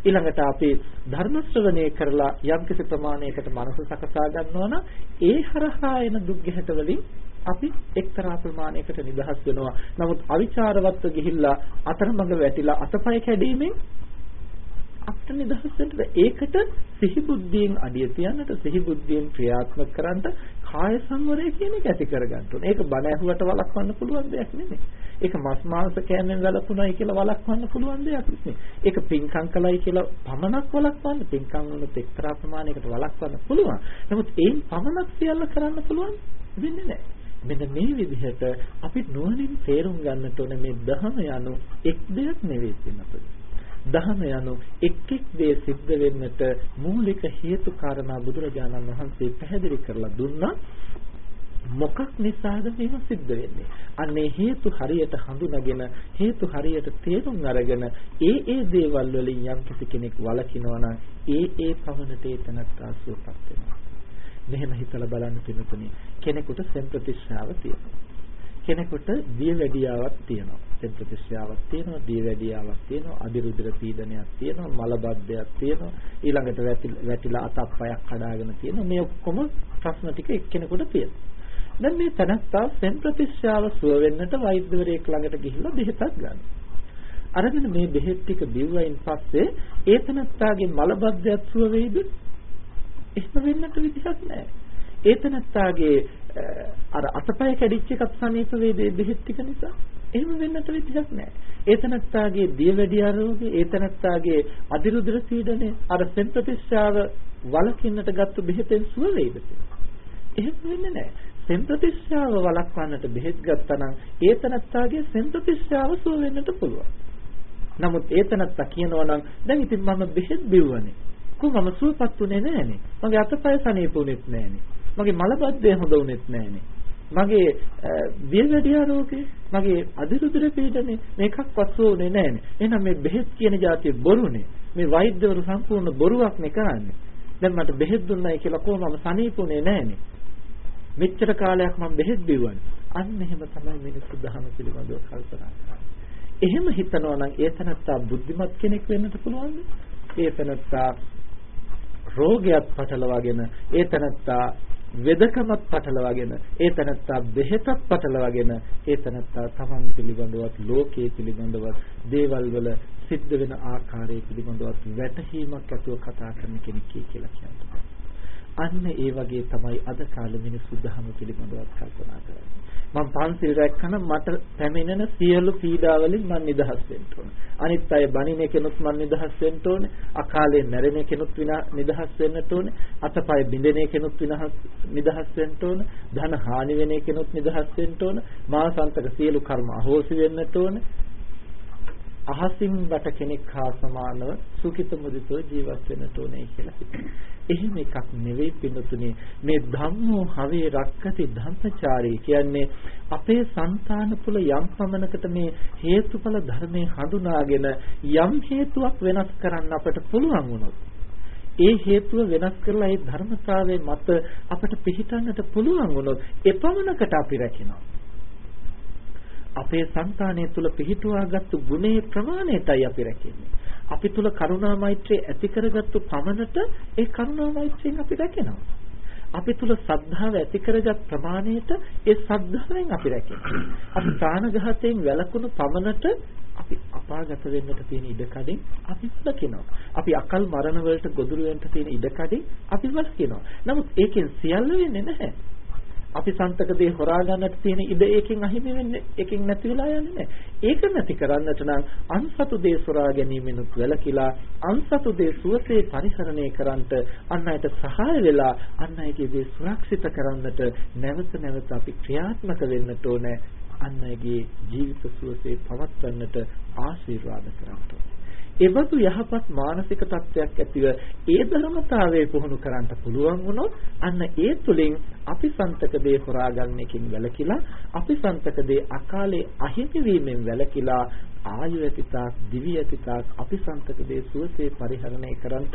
ඊළඟට අපි ධර්ම ශ්‍රවණය කරලා යම්කිසි ප්‍රමාණයකට මනස සකසා ගන්නවා නම් ඒ හරහා එන දුක් ගැහැට වලින් අපි එක්තරා ප්‍රමාණයකට නිදහස් වෙනවා. නමුත් අවිචාරවත්ව ගිහිල්ලා අතරමඟ වැටිලා අතපය කැඩීමෙන් අපිට නිදහස් වෙන්න ඒකට සිහි බුද්ධියෙන් අඩිය තියන්නට සිහි බුද්ධියෙන් ක්‍රියාත්මක කරන්නට කාය සංවරය කියන එක ඇති කරගන්න ඕනේ. ඒක බණ ඇහුවට වළක්වන්න පුළුවන් දෙයක් නෙමෙයි. ඒක මස් මාංශ කෑමෙන් වළක්ුණයි කියලා වළක්වන්න පුළුවන් දෙයක් නෙමෙයි. ඒක පින්කම් කළයි කියලා පමණක් වළක්වන්න පින්කම් වලට එක්තරා ප්‍රමාණයකට වළක්වන්න පුළුවන්. නමුත් ඒන් පමණක් සියල්ල කරන්න පුළුවන් වෙන්නේ නැහැ. මෙන්න මේ විදිහට අපි නුවණින් තේරුම් ගන්නට ඕනේ මේ ධහම යනු එක් දෙයක් නෙවෙයි වෙනපොත්. දහම යනු එක් එක් දේ සිද්ධ වෙන්නට මූලික හේතු කාරණා බුදුරජාණන් වහන්සේ පැහැදිලි කරලා දුන්නා. මොකක් නිසාද මේක සිද්ධ වෙන්නේ? අන්නේ හේතු හරියට හඳුනාගෙන හේතු හරියට තේරුම් අරගෙන ඒ ඒ දේවල් වලින් යම් කිසි කෙනෙක් වළකිනවා නම් ඒ ඒ පවනට ඒතනත් ආසුවපත් වෙනවා. මෙහෙම හිතලා බලන්න පිළිතුනේ කෙනෙකුට සෙම්ප්‍රතිශ්‍රාව තියෙනවා. කෙනෙකුට දියවැඩියාවක් තියෙනවා. සෙත් ප්‍රතිශ්‍යාවක් තියෙනවා, දියවැඩියාවක් තියෙනවා, අදිරුද්‍ර පීඩනයක් තියෙනවා, මලබද්ධයක් තියෙනවා, ඊළඟට වැටිලා අතක් පයක් කඩාගෙන තියෙනවා. මේ ඔක්කොම ප්‍රශ්න ටික එක්කෙනෙකුට තියෙනවා. දැන් මේ තනත්තා සෙන් ප්‍රතිශ්‍යාව සුව වෙන්නට වෛද්‍යවරයෙක් ළඟට ගිහිල්ලා බෙහෙතක් ගන්නවා. අරගෙන මේ බෙහෙත් ටික බිව්වයින් පස්සේ ඒ තනත්තාගේ මලබද්ධයක් සුව වෙයිද? එහෙම වෙන්නට විදිහක් නැහැ. ඒ තනත්තාගේ අර අතපය කැඩිච්ච එකත් සමීප වේදේ බෙහෙත් ටික නිසා එහෙම වෙන්නට විදිහක් නැහැ. ඒතනත්තාගේ දියවැඩිය රෝගේ, ඒතනත්තාගේ අදිරුධිර පීඩනය, අර සෙම්ප්‍රතිශ්‍රාව වලකින්නට ගත්ත බෙහෙතෙන් සුව වේද එහෙම වෙන්නේ නැහැ. සෙම්ප්‍රතිශ්‍රාව වළක්වන්නට බෙහෙත් ගත්තා නම් ඒතනත්තාගේ සෙම්ප්‍රතිශ්‍රාව සුව වෙන්නට පුළුවන්. නමුත් ඒතනත්තා කියනවා නම් දැන් ඉතින් මම බෙහෙත් බිව්වනේ. කො මම සුවපත් උනේ නැහනේ. මගේ අතපය සනීපුුනෙත් නැහනේ. මගේ මලබද්ධය හොඳ උනේත් නැහනේ. මගේ දියවැඩියා රෝගේ මගේ අදිරුදුර පීඩනේ මේකක්වත් වුනේ නැහනේ. එහෙනම් මේ බෙහෙත් කියන જાතිය බොරුනේ. මේ වෛද්‍යවරු සම්පූර්ණ බොරුවක් නේ කරන්නේ. දැන් මට බෙහෙත් දුන්නයි කියලා කොහොමම සනීපුනේ නැහනේ. මෙච්චර කාලයක් මම බෙහෙත් බිව්වනේ. අන්න එහෙම තමයි මිනිස්සු දහම පිළිබඳව කල්පනා කරන්නේ. එහෙම හිතනවා නම් ඒ තනත්තා බුද්ධිමත් කෙනෙක් වෙන්නට පුළුවන්ද? ඒ තනත්තා රෝගයක් පටලවාගෙන ඒ තනත්තා වෙදකමත් පටලවාගෙන ඒ තනත්තා බෙහෙතත් පටලවාගෙන ඒ තනත්තා තමන් පිළිබඳවත් ලෝකයේ පිළිබඳවත් දේවල් වල සිද්ධ වෙන ආකාරය පිළිබඳවත් වැටහීමක් ඇතුව කතා කරන කෙනෙක් කියලා කියනවා. අන්න ඒ වගේ තමයි අද කාලේ මිනිස්සු ධර්ම පිළිබඳව කල්පනා කරන්නේ. මම පන්සිල් රැක්කම මට පැමිණෙන සියලු පීඩා වලින් මම නිදහස් වෙන්න ඕන. අනිත් අය බණින කෙනුත් මම නිදහස් වෙන්න ඕනේ. අකාලේ මැරෙන කෙනුත් නිදහස් වෙන්නට ඕනේ. අතපය බිඳෙන කෙනුත් නිදහස් වෙන්න ඕනේ. ධන හානි වෙන කෙනුත් නිදහස් වෙන්න ඕනේ. මාසන්තක සියලු කර්ම අහෝසි වෙන්නට ඕනේ. අහසින් බට කෙනෙක් හා සමානව සුඛිත මුදිතව ජීවත් වෙන්නට ඕනේ කියලා හිතනවා. එහෙම එකක් නෙවෙයි පින්තුනේ මේ ධම්මෝ හවේ රක්කති ධම්මචාරී කියන්නේ අපේ సంతාන තුළ යම් පමණකට මේ හේතුඵල ධර්මයේ හඳුනාගෙන යම් හේතුවක් වෙනස් කරන්න අපට පුළුවන් වුණොත් ඒ හේතුව වෙනස් කරලා ඒ ධර්මතාවයේ මත අපට පිහිටන්නට පුළුවන් වුණොත් එපමණකට අපි රැකිනවා. අපේ సంతානය තුල පිහිටුවාගත්තු ගුණේ ප්‍රමාණයටයි අපි රැකෙන්නේ. අපි තුල කරුණා මෛත්‍රිය ඇති කරගත්තු පමණට ඒ කරුණා මෛත්‍රියෙන් අපි රැකෙනවා. අපි තුල සද්ධාව ඇති කරගත් ප්‍රමාණයට ඒ සද්ධාවෙන් අපි රැකෙනවා. අපි ප්‍රාණඝාතයෙන් වැළකුණු පමණට අපි අපාගත වෙන්නට තියෙන ඉඩකඩින් අපි වළකිනවා. අපි අකල් මරණ වලට ගොදුරු වෙන්න තියෙන ඉඩකඩින් අපි වළකිනවා. නමුත් ඒකෙන් සියල්ල වෙන්නේ නැහැ. අපි සන්තක දේ හොරා ගන්නට තියෙන ඉඩ ඒකෙන් අහිමි වෙන්නේ ඒකෙන් නැති වෙලා යන්නේ නැහැ. ඒක නැති කරන්නට නම් අන්සතු දේ සොරා ගැනීමෙනුත් වැළකීලා අන්සතු දේ සුවසේ පරිහරණය කරන්නට අන් අයට සහාය වෙලා අන් අයගේ දේ සුරක්ෂිත කරන්නට නැවත නැවත අපි ක්‍රියාත්මක වෙන්නට ඕනේ. අන් අයගේ ජීවිත සුවසේ පවත්වන්නට ආශිර්වාද කරන්නට ඕනේ. එබඳු යහපත් මානසික තත්ත්වයක් ඇතිව ඒ ධර්මතාවයේ පුහුණු කරන්න පුළුවන් වුණොත් අන්න ඒ තුලින් අපි සන්තක දේ හොරාගන්න එකකින් වැළකීලා අපි සන්තක දේ අකාලේ අහිමි වීමෙන් වැළකීලා ආයු ඇතිතාක් දිවි ඇතිතාක් අපි සන්තක දේ සුවසේ පරිහරණය කරන්ට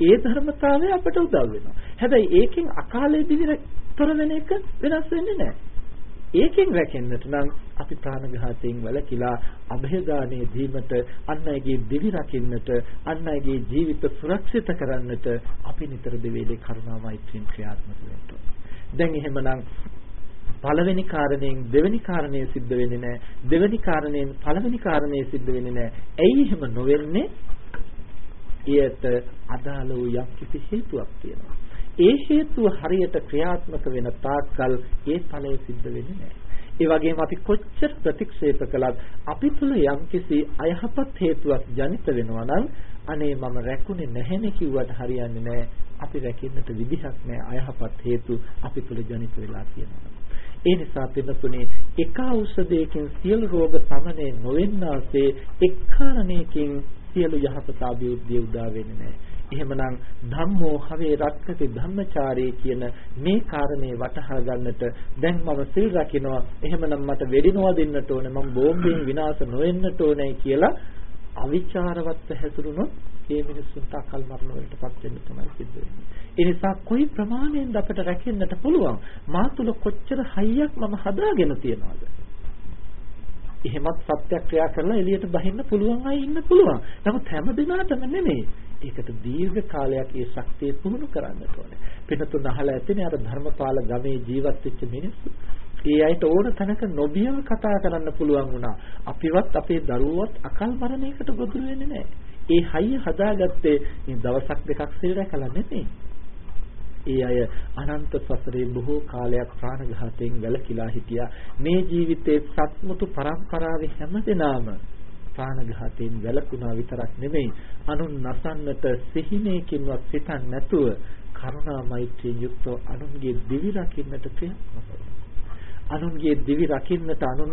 ඒ ධර්මතාවය අපට උදව් වෙනවා. හැබැයි ඒකෙන් අකාලේ දිවි තොර වෙන එක වෙනස් වෙන්නේ නැහැ. ඒකෙන් රැකෙන්නට නම් අපි ප්‍රාණඝාතයෙන් වැළකීලා અભයදානයේ දීමට අන් අයගේ දිවි රකින්නට අන් අයගේ ජීවිත සුරක්ෂිත කරන්නට අපි නිතර දෙවේලේ කරුණා මෛත්‍රියෙන් ක්‍රියාත්මක වෙන්න දැන් එහෙමනම් පළවෙනි කාරණයෙන් දෙවෙනි කාරණය සිද්ධ වෙන්නේ නැහැ. දෙවෙනි කාරණයෙන් පළවෙනි කාරණය සිද්ධ වෙන්නේ නැහැ. ඇයි එහෙම නොවෙන්නේ? ඊට අදාළ වූ යම් කිසි හේතුවක් තියෙනවා. ඒ හේතුව හරියට ක්‍රියාත්මක වෙන තාක්කල් ඒ ඵලය සිද්ධ වෙන්නේ නැහැ. ඒ වගේම අපි කොච්චර ප්‍රතික්ෂේප කළත් අපි තුල යම්කිසි අයහපත් හේතුවක් ජනිත වෙනවා නම් අනේ මම රැකුනේ නැහෙනේ කිව්වට හරියන්නේ නැහැ. අපි රැකින්නට විදිහක් නැහැ අයහපත් හේතු අපි තුල ජනිත වෙලා තියෙනවා. ඒ නිසා පින්නතුනේ එක ඖෂධයකින් සියලු රෝග සමනය නොවෙන්නාසේ එක් කාරණයකින් සියලු යහපත අභිවෘද්ධිය උදා වෙන්නේ නැහැ. එහෙමනම් ධම්මෝ හවේ රක්කති ධම්මචාරී කියන මේ කාරණේ වටහා ගන්නට දැන් මම සිල් රකින්නවා එහෙමනම් මට වෙඩිනවා දෙන්නට ඕනේ මම බෝම්බෙන් විනාශ නොවෙන්නට ඕනේ කියලා අවිචාරවත් හැසිරුණොත් ඒ මිනිස්සුන්ට අකල් මරණ වලටපත් වෙන්න තමයි සිද්ධ වෙන්නේ. ඒ නිසා කොයි ප්‍රමාණයෙන්ද අපිට රැකෙන්නට පුළුවන්? මා තුල කොච්චර හයියක් මම හදාගෙන තියනවද? එහෙමත් සත්‍යක්‍රියා කරලා එළියට බහින්න පුළුවන් අය ඉන්න පුළුවන්. නමුත් හැම දිනාටම නෙමෙයි. ඒකට දීර්ඝ කාලයක් ඒ ශක්තිය පුහුණු කරන්නට ඕනේ. පිටතුන් අහලා ඇතිනේ අර ධර්මපාල ගමේ ජීවත් වෙච්ච මිනිස්සු. ඒ අයට ඕන තැනක නොබියව කතා කරන්න පුළුවන් වුණා. අපිවත් අපේ දරුවෝත් අකල් මරණයකට ගොදුරු වෙන්නේ නැහැ. ඒ හයිය හදාගත්තේ මේ දවසක් දෙකක් සිල් රැකලා නෙමෙයි. ඒ අය අනන්ත සසරේ බොහෝ කාලයක් ප්‍රාණඝාතයෙන් වැළකීලා හිටියා. මේ ජීවිතේ සත්මුතු පරම්පරාවේ හැමදෙනාම ප්‍රාණඝාතයෙන් වැළකුණා විතරක් නෙමෙයි අනුන් නසන්නට සිහිනයකින්වත් සිතන් නැතුව කරුණා මෛත්‍රියෙන් යුක්තව අනුන්ගේ දිවි රකින්නට ක්‍රියාත්මක අනුන්ගේ දිවි රකින්නට අනුන්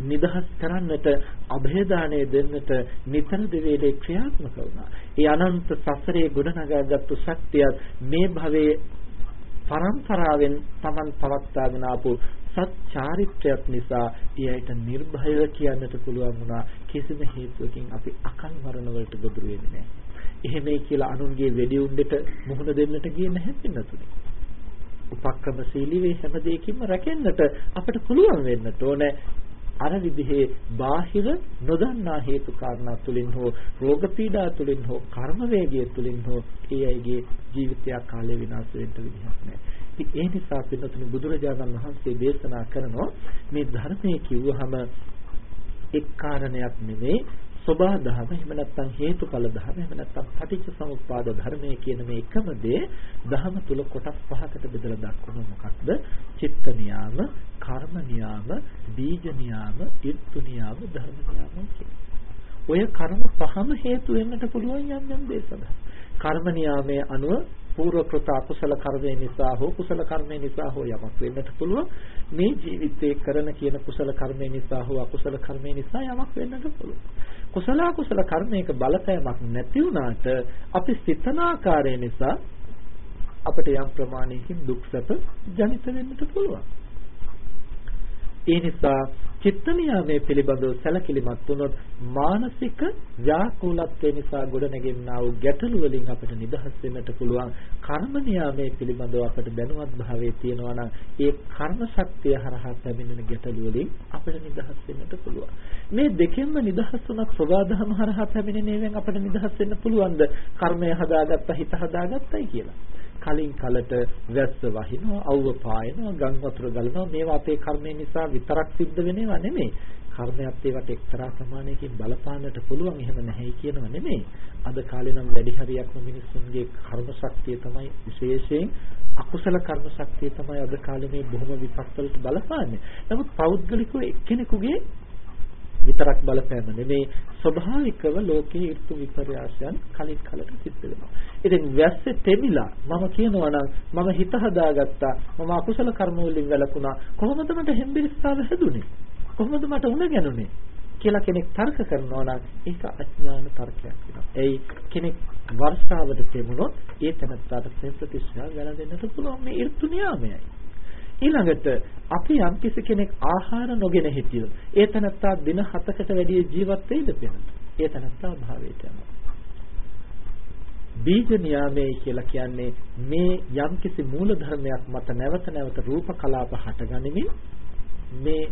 නිදහස් කරන්නට અભේදානය දෙන්නට නිතර දෙවේලේ ක්‍රියාත්මක වුණා. ඒ අනන්ත සසරේ ගොඩනගාගත්තු ශක්තියත් මේ භවයේ පරම්පරාවෙන් Taman පවත්වාගෙන ආපු සත් චාරිත්‍රයක් නිසා ඊයට නිර්භයව කියන්නට පුළුවන් වුණා කිසිම හේතුවකින් අපි අකල් මරණ වලට ගොදුරු වෙන්නේ නැහැ. එහෙමයි කියලා අනුන්ගේ වෙඩි උණ්ඩෙට මුහුණ දෙන්නට ගියේ නැහැ පින්නතුනේ. උපක්‍රමශීලී වේ හැම දෙයකින්ම රැකෙන්නට අපිට පුළුවන් වෙන්නට ඕනේ. අර විදිහේ බාහිර නොදන්නා හේතු කාරණා තුලින් හෝ රෝග පීඩා තුලින් හෝ කර්ම වේගය තුලින් හෝ ඒ අයගේ ජීවිතය කාලය විනාශ වෙන්න විදිහක් නැහැ. ඉතින් ඒ නිසා පින්නතුනි බුදුරජාණන් වහන්සේ දේශනා කරනවා මේ ධර්මයේ කිව්වහම එක් කාරණයක් නෙමෙයි සබා ධර්ම එහෙම නැත්නම් හේතුඵල ධර්ම එහෙම නැත්නම් පටිච්ච සමුප්පාද ධර්මයේ කියන මේ එකම දේ ධර්ම තුල කොටස් පහකට බෙදලා දක්වන මොකක්ද? චිත්ත නියාම කර්ම නියාම බීජ නියාම ඍතු නියාම ධර්ම නියාම ඔය කර්ම පහම හේතු වෙන්නට පුළුවන් යම් යම් දේ සඳහා. කර්ම නියාමයේ අනුව పూర్ව කෘත අකුසල කර්මය නිසා හෝ කුසල කර්මය නිසා හෝ යමක් වෙන්නට පුළුවන්. මේ ජීවිතේ කරන කියන කුසල කර්මය නිසා හෝ අකුසල කර්මය නිසා යමක් වෙන්නට පුළුවන්. කුසල අකුසල කර්මයක බලපෑමක් නැති වුණාට අපි සිතන ආකාරය නිසා අපිට යම් ප්‍රමාණයකින් දුක් සැප ජනිත වෙන්නට පුළුවන්. ඒ නිසා චිත්ත නියාමයේ පිළිබඳව සැලකිලිමත් වුණොත් මානසික ව්‍යාකූලත්වය නිසා ගොඩනැගෙන්නා වූ ගැටලු වලින් අපිට නිදහස් වෙන්නට පුළුවන්. කර්ම නියාමයේ පිළිබඳව අපිට දැනුවත් භාවයේ තියෙනවා නම් ඒ කර්ම ශක්තිය හරහා පැමිණෙන ගැටලු වලින් අපිට නිදහස් වෙන්නට පුළුවන්. මේ දෙකෙන්ම නිදහස් වුණත් ප්‍රවාදහම හරහා පැමිණෙන ඒවෙන් අපිට නිදහස් වෙන්න පුළුවන්ද? කර්මය හදාගත්ත හිත හදාගත්තයි කියලා. කලින් කලට වැස්ස වහිනවා, අවුව පායනවා, ගම් වතුර ගලනවා. මේවා අපේ කර්මය නිසා විතරක් සිද්ධ වෙනේවා නෙමෙයි. කර්මයක් ඒවට එක්තරා ප්‍රමාණයකින් බලපාන්නට පුළුවන් එහෙම නැහැයි කියනව නෙමෙයි. අද කාලේ නම් වැඩි හරියක්ම මිනිස්සුන්ගේ කර්ම ශක්තිය තමයි විශේෂයෙන් අකුසල කර්ම ශක්තිය තමයි අද කාලේ මේ බොහොම විපත් වලට බලපාන්නේ. නමුත් පෞද්ගලිකව එක්කෙනෙකුගේ විතරක් බලපෑම නෙමේ ස්වභාවිකව ලෝකයේ ඍතු විපර්යාසයන් කලින් කලට සිද්ධ වෙනවා. ඉතින් වැස්සේ තෙමිලා මම කියනවා නම් මම හිත හදාගත්තා මම අකුසල කර්ම වලින් වැළකුණා කොහොමද මට හෙම්බිරිස්සාව හැදුනේ? කොහොමද මට උණ ගැනුනේ? කියලා කෙනෙක් තර්ක කරනවා නම් ඒක අඥාන තර්කයක් වෙනවා. එයි කෙනෙක් වර්ෂාවට තෙමුණොත් ඒ තැනත්තාට ප්‍රතිශා වැළඳෙන්නට පුළුවන් මේ ඍතු නියාමයයි. ඊළඟට අපි යම්කිසි කෙනෙක් ආහාර නොගෙන හිටියොත් ඒ තනත්තා දින 7කට වැඩි ජීවත් වෙයිද පෙනෙන. ඒ තනත්තා භාවයට යනවා. බීජ නියාමයේ කියලා කියන්නේ මේ යම්කිසි මූල ධර්මයක් මත නැවත නැවත රූප කලාප හටගනිමින් මේ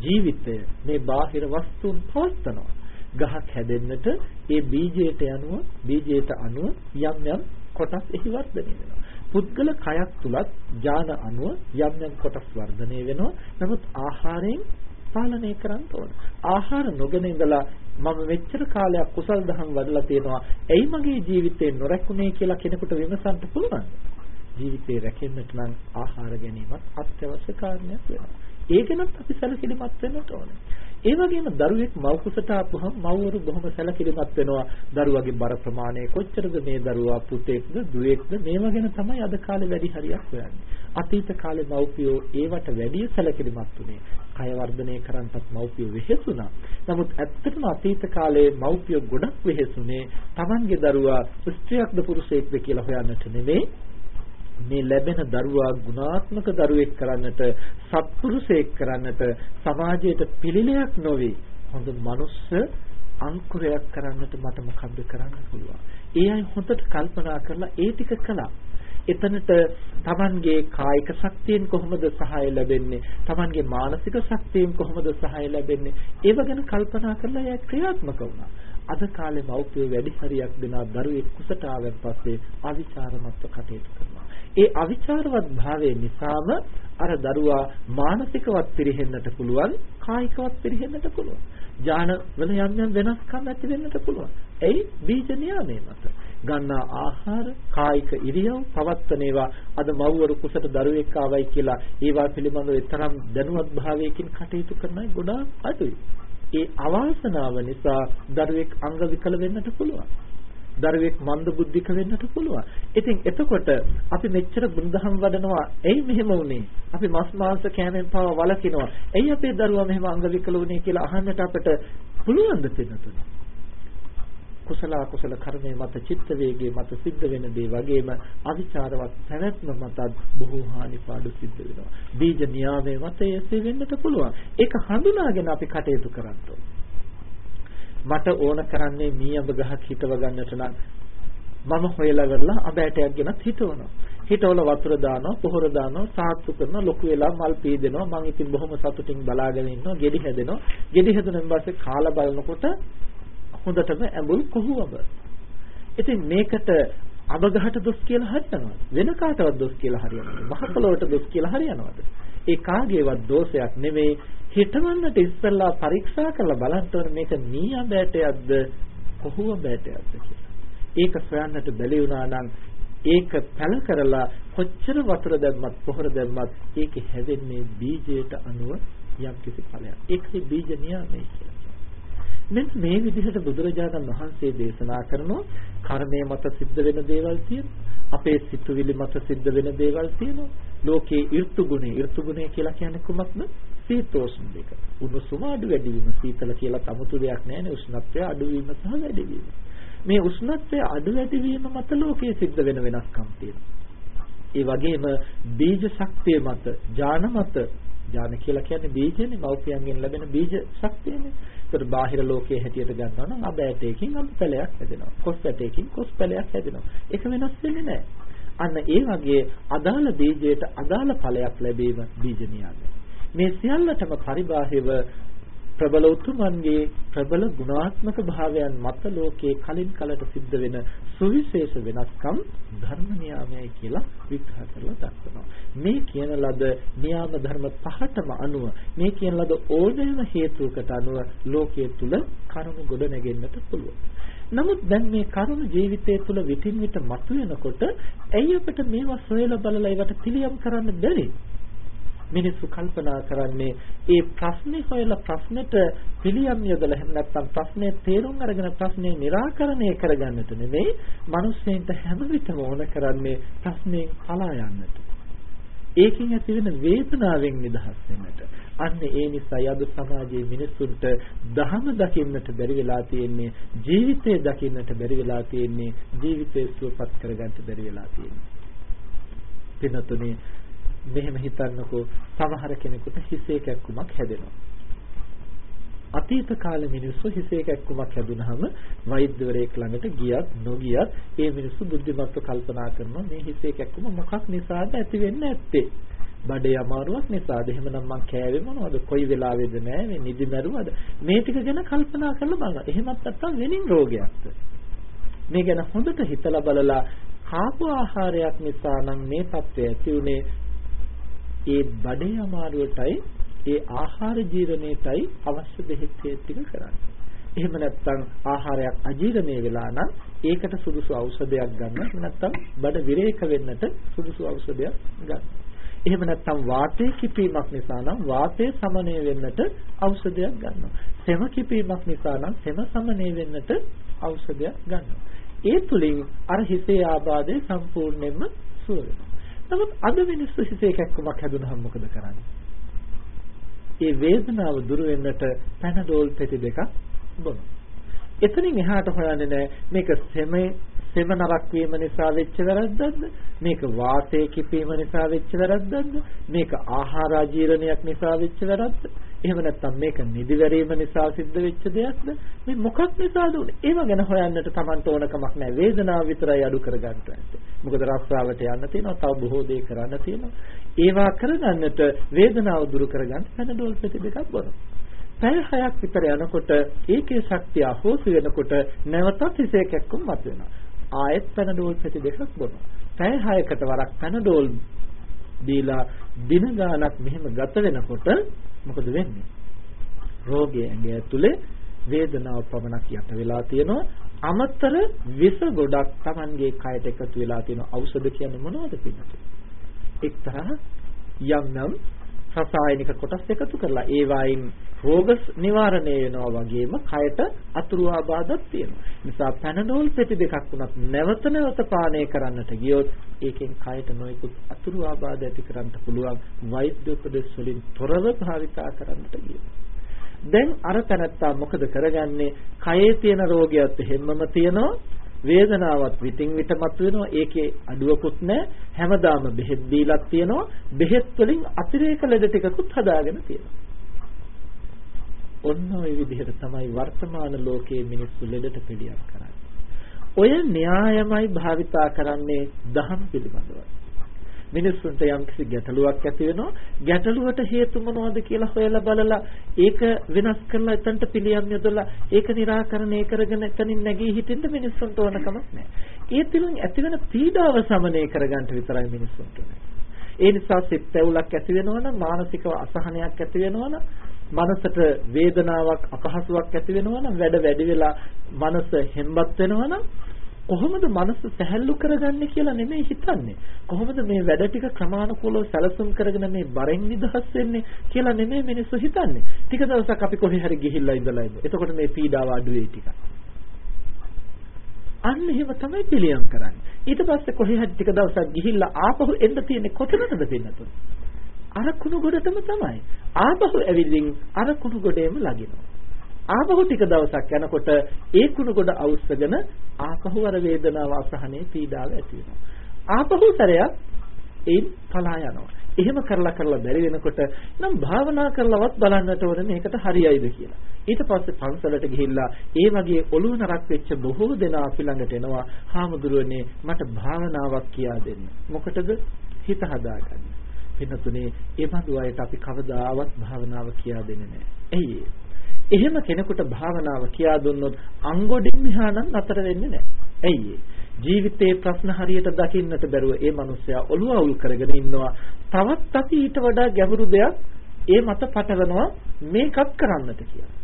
ජීවිතය මේ බාහිර වස්තුන් පවත්නවා. ගහක් හැදෙන්නට ඒ බීජයට යනුව බීජයට අනුව යම් යම් කොටස් එහි වර්ධනය වෙනවා. පුද්ගල කයක් තුලත් ඥාන අනුව යම් යම් කොටස් වර්ධනය වෙනවා. නමුත් ආහාරයෙන් පාලනය කරන්න ඕන. ආහාර නොගෙන ඉඳලා මම මෙච්චර කාලයක් කුසල් දහම් වඩලා තියෙනවා. එයි මගේ ජීවිතේ නොරැකුනේ කියලා කෙනෙකුට විමසන්න පුළුවන්. ජීවිතේ රැකෙන්නට නම් ආහාර ගැනීමත් අත්‍යවශ්‍ය කාරණයක් වෙනවා. ඒ ගැනත් අපි සැලකිලිමත් වෙන්න ඕනේ. ඒ වගේම දරුවෙක් මව් කුසට ආපුහම මව්වරු බොහොම සැලකිලිමත් වෙනවා. දරුවගේ බර ප්‍රමාණය කොච්චරද මේ දරුවා පුතේක්ද දුවේක්ද මේවා ගැන තමයි අද කාලේ වැඩි හරියක් හොයන්නේ. අතීත කාලේ මව්පියෝ ඒවට වැඩි සැලකිලිමත් වුණේ. කය වර්ධනය කරන්නත් මව්පියෝ වෙහෙසුණා. නමුත් ඇත්තටම අතීත කාලේ මව්පියෝ ගොඩක් වෙහෙසුනේ Tamange දරුවා ස්ත්‍රියක්ද පුරුෂයෙක්ද කියලා හොයන්නට නෙමෙයි මේ ලැබෙන දරුවා ගුණාත්මක දරුවෙක් කරන්නට සත්පුරුෂයෙක් කරන්නට සමාජයට පිළිලයක් නොවේ. හොඳ මනුස්ස අංකුරයක් කරන්නට මට මොකද්ද කරන්න පුළුවන්? ඒ අය හොඳට කල්පනා කරලා ඒ ටික කළා. එතනට Tamanගේ කායික ශක්තියෙන් කොහොමද සහාය ලැබෙන්නේ? Tamanගේ මානසික ශක්තියෙන් කොහොමද සහාය ලැබෙන්නේ? ඒව ගැන කල්පනා කරලා එයා ක්‍රියාත්මක වුණා. අද කාලේ මව්පියෝ වැඩි හරියක් දෙනා දරුවෙක් කුසට ආවන් පස්සේ අවිචාරමත්ව කටයුතු කරනවා. ඒ අවිචාරවත් භාවය නිසාම අර දරුවා මානසිකවත් පිරෙහෙන්නට පුළුවන් කායිකවත් පිරෙහෙන්නට පුළුවන්. ඥාන වල යම් යම් වෙනස්කම් ඇති වෙන්නට පුළුවන්. එයි බීජ නියාමයේ මත. ගන්නා ආහාර, කායික ඉරියව්, පවත්තන ඒවා අද මව්වරු කුසට දරුවෙක් ආවයි කියලා ඒවා පිළිබඳව තරම් දැනුවත් භාවයකින් කටයුතු කරන අය ගොඩාක් අඩුයි. ඒ අවාසනාව නිසා දරුවෙක් අංග විකල වෙන්නට පුළුවන්. දරුවෙක් මන්ද බුද්ධික වෙන්නට පුළුවන්. ඉතින් එතකොට අපි මෙච්චර බුදුදහම වඩනවා ඇයි මෙහෙම වුනේ? අපි මස් මාංශ කෑමෙන් පව වළකිනවා. ඇයි අපේ දරුවා මෙහෙම අංග විකල වුනේ කියලා අහන්නට අපිට පුළුවන් ද පින්නතුනේ? කුසල අකුසල කර්මයේ මත චිත්ත වේගයේ මත සිද්ධ වෙන දේ වගේම අවිචාරවත් පැවැත්ම මතත් බොහෝ හානි පාඩු සිද්ධ වෙනවා. බීජ න්යාමයේ මත එසේ වෙන්නට පුළුවන්. ඒක හඳුනාගෙන අපි කටයුතු කරන්න මට ඕන කරන්නේ මී අඹ ගහක් හිටව ගන්නට නම් මම හොයලා කරලා අඹ ඇටයක් ගෙනත් හිටවනවා. හිටවල වතුර දානවා, පොහොර දානවා, සාත්තු කරනවා, ලොකු වෙලා මල් පීදෙනවා. මං ඉතින් බොහොම සතුටින් බලාගෙන ඉන්නවා. ගෙඩි හැදෙනවා. ගෙඩි හැදුනන් පස්සේ කාලා බලනකොට හොඳටම ඇඹුල් කොහුවබ. ඉතින් මේකට අබගහට දොස් කියලා හරියනවා. වෙන කාටවත් දොස් කියලා හරියනවා. මහපොළොවට දොස් කියලා හරියනවද? ඒ කාගේවත් දෝෂයක් නෙමෙයි. හිතවන්නට ඉස්සෙල්ලා පරීක්ෂා කරලා බලන්න ඕනේ මේක මීයා බෑටයක්ද කොහුව බෑටයක්ද කියලා. ඒක සොයන්නට බැරි වුණා නම් ඒක පැල කරලා කොච්චර වතුර දැම්මත් පොහොර දැම්මත් ඒක හැදෙන්නේ බීජයට අනුව යම්කිසි ඵලයක්. ඒකේ බීජ නියාමයි කියලා. මෙන්න මේ විදිහට බුදුරජාණන් වහන්සේ දේශනා කරනවා කර්මය මත සිද්ධ වෙන දේවල් තියෙනවා. අපේ සිතුවිලි මත සිද්ධ වෙන දේවල් තියෙනවා. ලෝකේ ඍතු ගුණේ ඍතු ගුණේ කියලා කියන්නේ කුමක්ද? සීතෝෂ්ණ දෙක. උණුසුම අඩු වැඩි වීම සීතල කියලා 아무තු දෙයක් නැහැ උෂ්ණත්වය අඩු වීම සහ වැඩි වීම. මේ උෂ්ණත්වය අඩු වැඩි වීම මත ලෝකයේ සිද්ධ වෙන වෙනස්කම් තියෙනවා. ඒ වගේම බීජ ශක්තිය මත, ඥාන මත, ඥාන කියලා කියන්නේ බීජනේ මෞපියන්ගෙන් ලැබෙන බීජ ශක්තියනේ. ඒතර බාහිර ලෝකයේ හැටියට ගන්නවා නම් අබ ඇටයකින් අබ පැලයක් හැදෙනවා. කොස් ඇටයකින් කොස් පැලයක් හැදෙනවා. ඒක වෙනස් වෙන්නේ නැහැ. අන්න ඒ වගේ අදාළ බීජයට අදාළ ඵලයක් ලැබීම බීජ නියමයි. මේ සියල්ලටම පරිබාහිරව ප්‍රබල උතුමන්ගේ ප්‍රබල ගුණාත්මක භාවයන් මත ලෝකයේ කලින් කලට සිද්ධ වෙන සුවිශේෂ වෙනස්කම් ධර්ම නියාමයයි කියලා විග්‍රහ කරලා දක්වනවා. මේ කියන ලද නියාම ධර්ම පහටම අනුව මේ කියන ලද ඕනෑම හේතුවකට අනුව ලෝකයේ තුල කරුණු ගොඩ නැගෙන්නට පුළුවන්. නමුත් දැන් මේ කරුණ ජීවිතය තුළ විටින් විට මතුවෙනකොට ඇයි අපිට මේවා සොයලා බලලා ඒවට පිළියම් කරන්න බැරි? මිනිස්සු කල්පනා කරන්නේ ඒ ප්‍රශ්නේ හොයලා ප්‍රශ්නෙට පිළියම් යොදලා එහෙම නැත්නම් ප්‍රශ්නේ තේරුම් අරගෙන ප්‍රශ්නේ निराකරණය කරගන්නට නෙමෙයි මිනිස්සෙන්ට හැම විටම ඕන කරන්නේ ප්‍රශ්නේ පලා යන්නට. ඒකින් ඇතිවෙන වේදනාවෙන් නිදහස් වෙන්නට. අන්න ඒ නිසා යදු සමාජයේ මිනිස්සුන්ට දහම දකින්නට බැරි වෙලා තියෙන්නේ ජීවිතය දකින්නට බැරි වෙලා තියෙන්නේ ජීවිතය සුවපත් කරගන්න බැරි වෙලා තියෙන්නේ. පින්නතුනේ මෙහෙම හිතන්නකෝ සමහර කෙනෙකුට හිසේ කැක්කුමක් හැදෙනවා. අතීත කාලේ මිනිස්සු හිසේ කැක්කුමක් හැදුනහම වෛද්‍යවරයෙක් ළඟට ගියත් නොගියත් ඒ මිනිස්සු බුද්ධිමත්ව කල්පනා කරනවා මේ හිසේ කැක්කුම මොකක් නිසාද ඇති වෙන්නේ නැත්තේ. බඩේ අමාරුවක් නිසාද එහෙමනම් මං කෑවේ මොනවද කොයි වෙලාවේද නෑ මේ නිදි මරුවද මේ ටික ගැන කල්පනා කරලා බලන්න. එහෙමත් නැත්නම් වෙනින් රෝගයක්ද? මේ ගැන හොඳට හිතලා බලලා කාපු ආහාරයක් නිසා නම් මේ තත්ත්වය ඇති උනේ ඒ බඩේ අමාරුවටයි ඒ ආහාර ජීර්ණයටයි අවශ්‍ය බෙහෙත් ටික කරන්නේ. එහෙම නැත්නම් ආහාරයක් අජීර්ණය වෙලා නම් ඒකට සුදුසු ඖෂධයක් ගන්න. එහෙම නැත්නම් බඩ විරේක වෙන්නට සුදුසු ඖෂධයක් ගන්න. එහෙම නැත්නම් වාතයේ කිපීමක් නිසා නම් වාතය සමනය වෙන්නට ඖෂධයක් ගන්නවා. සෙම කිපීමක් නිසා නම් සෙම සමනය වෙන්නට ඖෂධයක් ගන්නවා. ඒ තුලින් අර හිසේ ආබාධය සම්පූර්ණයෙන්ම සුව වෙනවා. නමුත් අද මිනිස්සු හිතේ කැක්කමක් හැදුනහම මොකද කරන්නේ? ඒ වේදනාව දුර වෙන්නට පැනඩෝල් පෙති දෙකක් බොනවා. එතනින් එහාට හොයන්නේ නැහැ මේක සෙමේ සෙම නරක් වීම නිසා වෙච්ච වැරද්දක්ද මේක වාතයේ කිපීම නිසා වෙච්ච වැරද්දක්ද මේක ආහාර අජීර්ණයක් නිසා වෙච්ච වැරද්ද එහෙම නැත්නම් මේක නිදිවැරීම නිසා සිද්ධ වෙච්ච දෙයක්ද? මේ මොකක් නිසාද උනේ? ඒව ගැන හොයන්නට Tamanට ඕනකමක් නැහැ. වේදනාව විතරයි අඩු කරගන්න ඕනේ මොකද රස්සාවට යන්න තියෙනවා. තව බොහෝ දේ කරන්න තියෙනවා. ඒවා කරගන්නට වේදනාව දුරු කරගන්න පැනඩෝල් පෙති දෙකක් බොනවා. පැය හයක් විතර යනකොට ඒකේ ශක්තිය අහෝසි වෙනකොට නැවතත් හිසේ කැක්කුම් මත වෙනවා. ආයෙත් පැනඩෝල් පෙති දෙකක් බොනවා. පැය 6කට වරක් පැනඩෝල් දීලා දින ගාණක් මෙහෙම ගත වෙනකොට මොකද වෙන්නේ? රෝගය ඇඟ ඇතුලේ වේදනාව පමණක් යට වෙලා තියෙනවා. අමතර විස ගොඩක් Tamanගේ කයට එකතු වෙලා තියෙන ඖෂධ කියන්නේ මොනවද පින්නතුනි? එක්තරා යම් නම් රසායනික කොටස් එකතු කරලා ඒ වයින් රෝග නිවාරණය වෙනවා වගේම කයට අතුරු ආබාධයක් තියෙනවා. නිසා පැනඩෝල් පෙති දෙකක් වුණත් නැවත නැවත පානය කරන්නට ගියොත් ඒකෙන් කයට නොයෙකුත් අතුරු ආබාධ ඇති කරන්න පුළුවන් වෛද්‍ය උපදෙස් වලින් තොරව භාවිතා කරන්නට ගියොත්. දැන් අර තැනත්තා මොකද කරගන්නේ? කයේ තියෙන රෝගියත් හැමම තියෙනවා වේදනාවත් විтин විට මතුවෙනවා ඒකේ අඩුවකුත් නැහැ හැමදාම බෙහෙත් දීලක් තියෙනවා බෙහෙත් වලින් අතිරේක ලෙඩ ටිකකුත් හදාගෙන තියෙනවා ඔන්න ඔය විදිහට තමයි වර්තමාන ලෝකයේ මිනිස්සු ලෙඩට පිළියම් කරන්නේ. ඔය න්‍යායමයි භාවිතා කරන්නේ දහම් පිළිබඳව. මිනිස්සුන්ට යම්කිසි ගැටලුවක් ඇති වෙනවා. ගැටලුවට හේතු මොනවද කියලා හොයලා බලලා ඒක වෙනස් කරලා එතනට පිළියම් යොදලා ඒක निराකරණය කරගෙන එතනින් නැගී හිටින්න මිනිස්සුන්ට ඕන කමක් නැහැ. ඒ තුලින් ඇතිවන පීඩාව සමනය කරගන්න විතරයි මිනිස්සුන්ට ඒ නිසා සිත් ඇවුලක් ඇති වෙනවනම් මානසික අසහනයක් ඇති වෙනවනම් මනසට වේදනාවක් අපහසුාවක් ඇති වෙනවනම් වැඩ වැඩි වෙලා මනස හෙම්බත් වෙනවනම් කොහොමද මනස සැහැල්ලු කරගන්නේ කියලා නෙමෙයි හිතන්නේ. කොහොමද මේ වැඩ ටික ක්‍රමානුකූලව සැලසුම් කරගෙන මේ බරෙන් නිදහස් වෙන්නේ කියලා නෙමෙයි මිනිස්සු හිතන්නේ. ටික දවසක් අපි කොහේ හරි ගිහිල්ලා ඉඳලා ඉන්න. එතකොට මේ පීඩාව අඩු වෙයි ටිකක්. අන්න එහෙම තමයි පිළියම් කරන්නේ. ඊට පස්සේ කොහේ හරි ටික දවසක් ගිහිල්ලා ආපහු එන්න තියෙන්නේ කොතනද පින්නතුන්? අර කුණු ගොඩටම තමයි. ආපහු ඇවිදින් අර කුණු ගොඩේම ලගිනවා. ආපහු ටික දවසක් යනකොට ඒ කුණු ගොඩ අවශ්‍යගෙන ආපහු අර වේදනාව අසහනේ පීඩාව ඇති වෙනවා. ආපහු සැරයක් ඒන් පලා යනවා. එහෙම කරලා කරලා බැරි වෙනකොට නම් භාවනා කරලවත් බලන්නට ඕනේ මේකට හරියයිද කියලා. ඊට පස්සේ පන්සලට ගිහිල්ලා ඒ වගේ ඔළුව නරක් වෙච්ච බොහෝ දෙනා අපි ළඟට එනවා. "හාමුදුරුවනේ මට භාවනාවක් කියා දෙන්න." මොකටද? හිත හදාගන්න. වෙනතුනේ ඒ බඳු අයට අපි කවදාවත් භාවනාව කියා දෙන්නේ නැහැ. ඇයි එහෙම කෙනෙකුට භාවනාව කියා දුන්නොත් අංගොඩින් මෙහා නම් නතර වෙන්නේ නැහැ. ඇයි ජීවිතේ ප්‍රශ්න හරියට දකින්නට බැරුව ඒ මිනිස්සයා ඔළුව අවුල් කරගෙන ඉන්නවා. තවත් අපි ඊට වඩා ගැඹුරු දෙයක් ඒ මත පටවනවා මේකත් කරන්නට කියලා.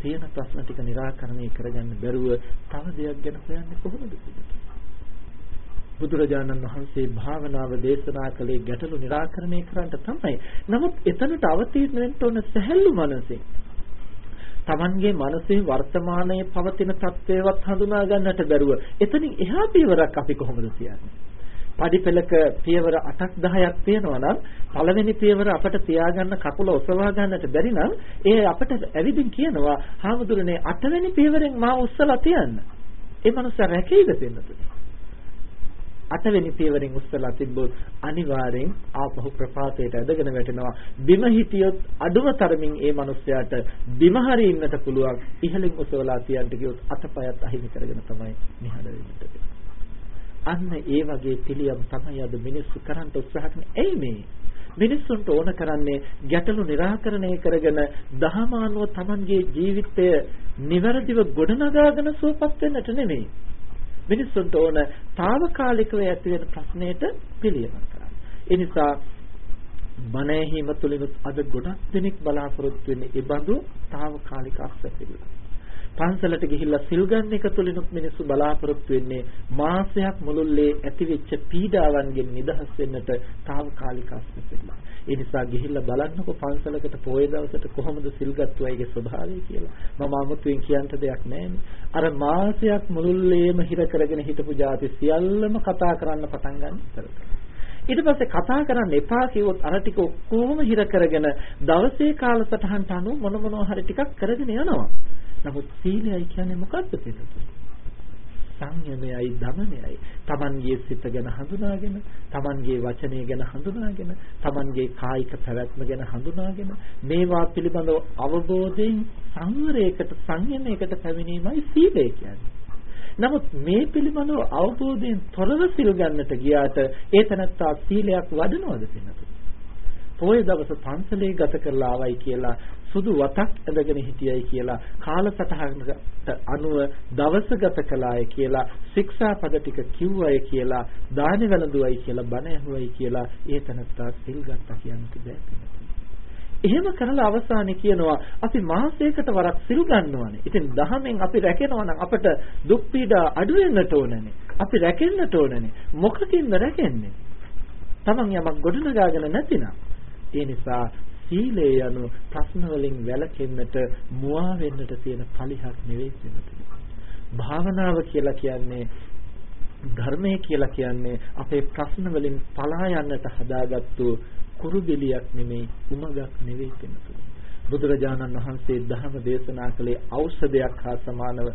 තියෙන ප්‍රශ්න ටික निराකරණය කරගන්න බැරුව තව දෙයක් ගැන හොයන්නේ කොහොමද බුදුරජාණන් වහන්සේ භාවනාව දේශනා කළේ ගැටලු निराකරණය කරන්න තමයි. නමුත් එතනට අවතීර්ණ වෙන්න ඕන සැහැල්ලු මනසෙන්. Tamanගේ මනසේ වර්තමානයේ පවතින තත්ත්වයවත් හඳුනා ගන්නට බැරුව එතනින් එහා පියවරක් අපි කොහොමද කියන්නේ? පඩිපෙලක පියවර 8ක් 10ක් තියෙනවා නම් පළවෙනි පියවර අපට තියාගන්න කකුල ඔසවා ගන්නට බැරි නම් ඒ අපට ඇවිදින් කියනවා හාමුදුරනේ 8 වෙනි පියවරෙන් මාව උස්සලා තියන්න. ඒ මනුස්සයා රැකෙයිද දෙන්නතුනේ? අටවෙනි පියවරෙන් උස්සලා තිබ්බොත් අනිවාර්යෙන් ආපහු ප්‍රපාතයට ඇදගෙන වැටෙනවා බිම හිටියොත් අඩුව තරමින් ඒ මිනිස්යාට බිම හරි ඉන්නට පුළුවන් ඉහළින් උසවලා තියන්න ගියොත් අතපයත් අහිමි කරගෙන තමයි නිහඬ වෙන්නට අන්න ඒ වගේ පිළියම් තමයි අද මිනිස්සු කරන්න උත්සාහ කරන්නේ. එයි මේ මිනිස්සුන්ට ඕන කරන්නේ ගැටලු निराකරණය කරගෙන දහමානුව Tamanගේ ජීවිතය નિවරදිව ගොඩනගාගෙන සුවපත් වෙන්නට නෙමෙයි. මිනිස්සුන්ට ඕන తాවකාලිකව ඇති වෙන ප්‍රශ්නයට පිළියමක් කරන්න. ඒ නිසා මනෑහිම තුලිනුත් අද ගොඩක් දෙනෙක් බලාපොරොත්තු වෙන්නේ ඒ බඳු తాවකාලික අස්වැසිල්ල. පන්සලට ගිහිල්ලා සිල් ගන්න එක තුලිනුත් මිනිස්සු බලාපොරොත්තු වෙන්නේ මාසයක් මුළුල්ලේ ඇතිවෙච්ච පීඩාවන්ගෙන් නිදහස් වෙන්නට తాවකාලික අස්වැසිලා. ඒ නිසා ගිහිල්ලා බලන්නකො පන්සලකට පොයේ දවසට කොහොමද සිල් ගත්තු අයගේ ස්වභාවය කියලා. මම 아무තුවෙන් කියන්න දෙයක් නැහැනේ. අර මාසයක් මුළුල්ලේම හිර කරගෙන හිටපු જાති සියල්ලම කතා කරන්න පටන් ගන්න ඉතල. ඊට පස්සේ කතා කරන්න එපා කිව්වොත් අර ටික ඔක්කොම හිර කරගෙන දවසේ කාලසටහනට අනුව මොන මොනවා හරි ටිකක් කරගෙන යනවා. නමුත් සීලයයි කියන්නේ මොකක්ද කියලා? සංයමයයි දමනයයි තමන්ගේ සිත ගැන හඳුනාගෙන තමන්ගේ වචනය ගැන හඳුනාගෙන තමන්ගේ කායික පැවැත්ම ගැන හඳුනාගෙන මේවා පිළිබඳව අවබෝධයෙන් සංවරයකට සංයමයකට පැමිණීමයි සීලය කියන්නේ. නමුත් මේ පිළිබඳව අවබෝධයෙන් තොරව සිල් ගන්නට ගියාට ඒ තනත්තා සීලයක් වඩනවද පින්නතුනි? පොය දවස පන්සලේ ගත කරලා ආවයි කියලා සුදු වතක් ඇඳගෙන හිටියයි කියලා කාලසටහනකට අනුව දවස ගත කළාය කියලා ශික්ෂාපද ටික කිව්වයි කියලා දාන වැළඳුවයි කියලා බණ ඇහුවයි කියලා ඒ තනත්තා සිල් ගත්තා කියන්නත් බෑ එහෙම කරලා අවසානයේ කියනවා අපි මාසයකට වරක් සිල් ගන්නවානේ. ඉතින් දහමෙන් අපි රැකෙනවා නම් අපට දුක් පීඩා අඩු වෙන්නට ඕනනේ. අපි රැකෙන්නට ඕනනේ. මොකකින්ද රැකෙන්නේ? Taman යමක් ගොඩනගාගෙන නැතිනම්. ඒ නිසා සීලය යනු ප්‍රශ්න වලින් වැළකෙන්නට මුවා වෙන්නට තියෙන පලිහක් නෙවෙයි වෙනතුනේ. භාවනාව කියලා කියන්නේ ධර්මය කියලා කියන්නේ අපේ ප්‍රශ්න වලින් පලා යන්නට හදාගත්තු කුරුබෙලියක් නෙමෙයි උමගක් නෙවෙයි කෙනතුනේ. බුදුරජාණන් වහන්සේ ධර්ම දේශනා කළේ ඖෂධයක් හා සමානව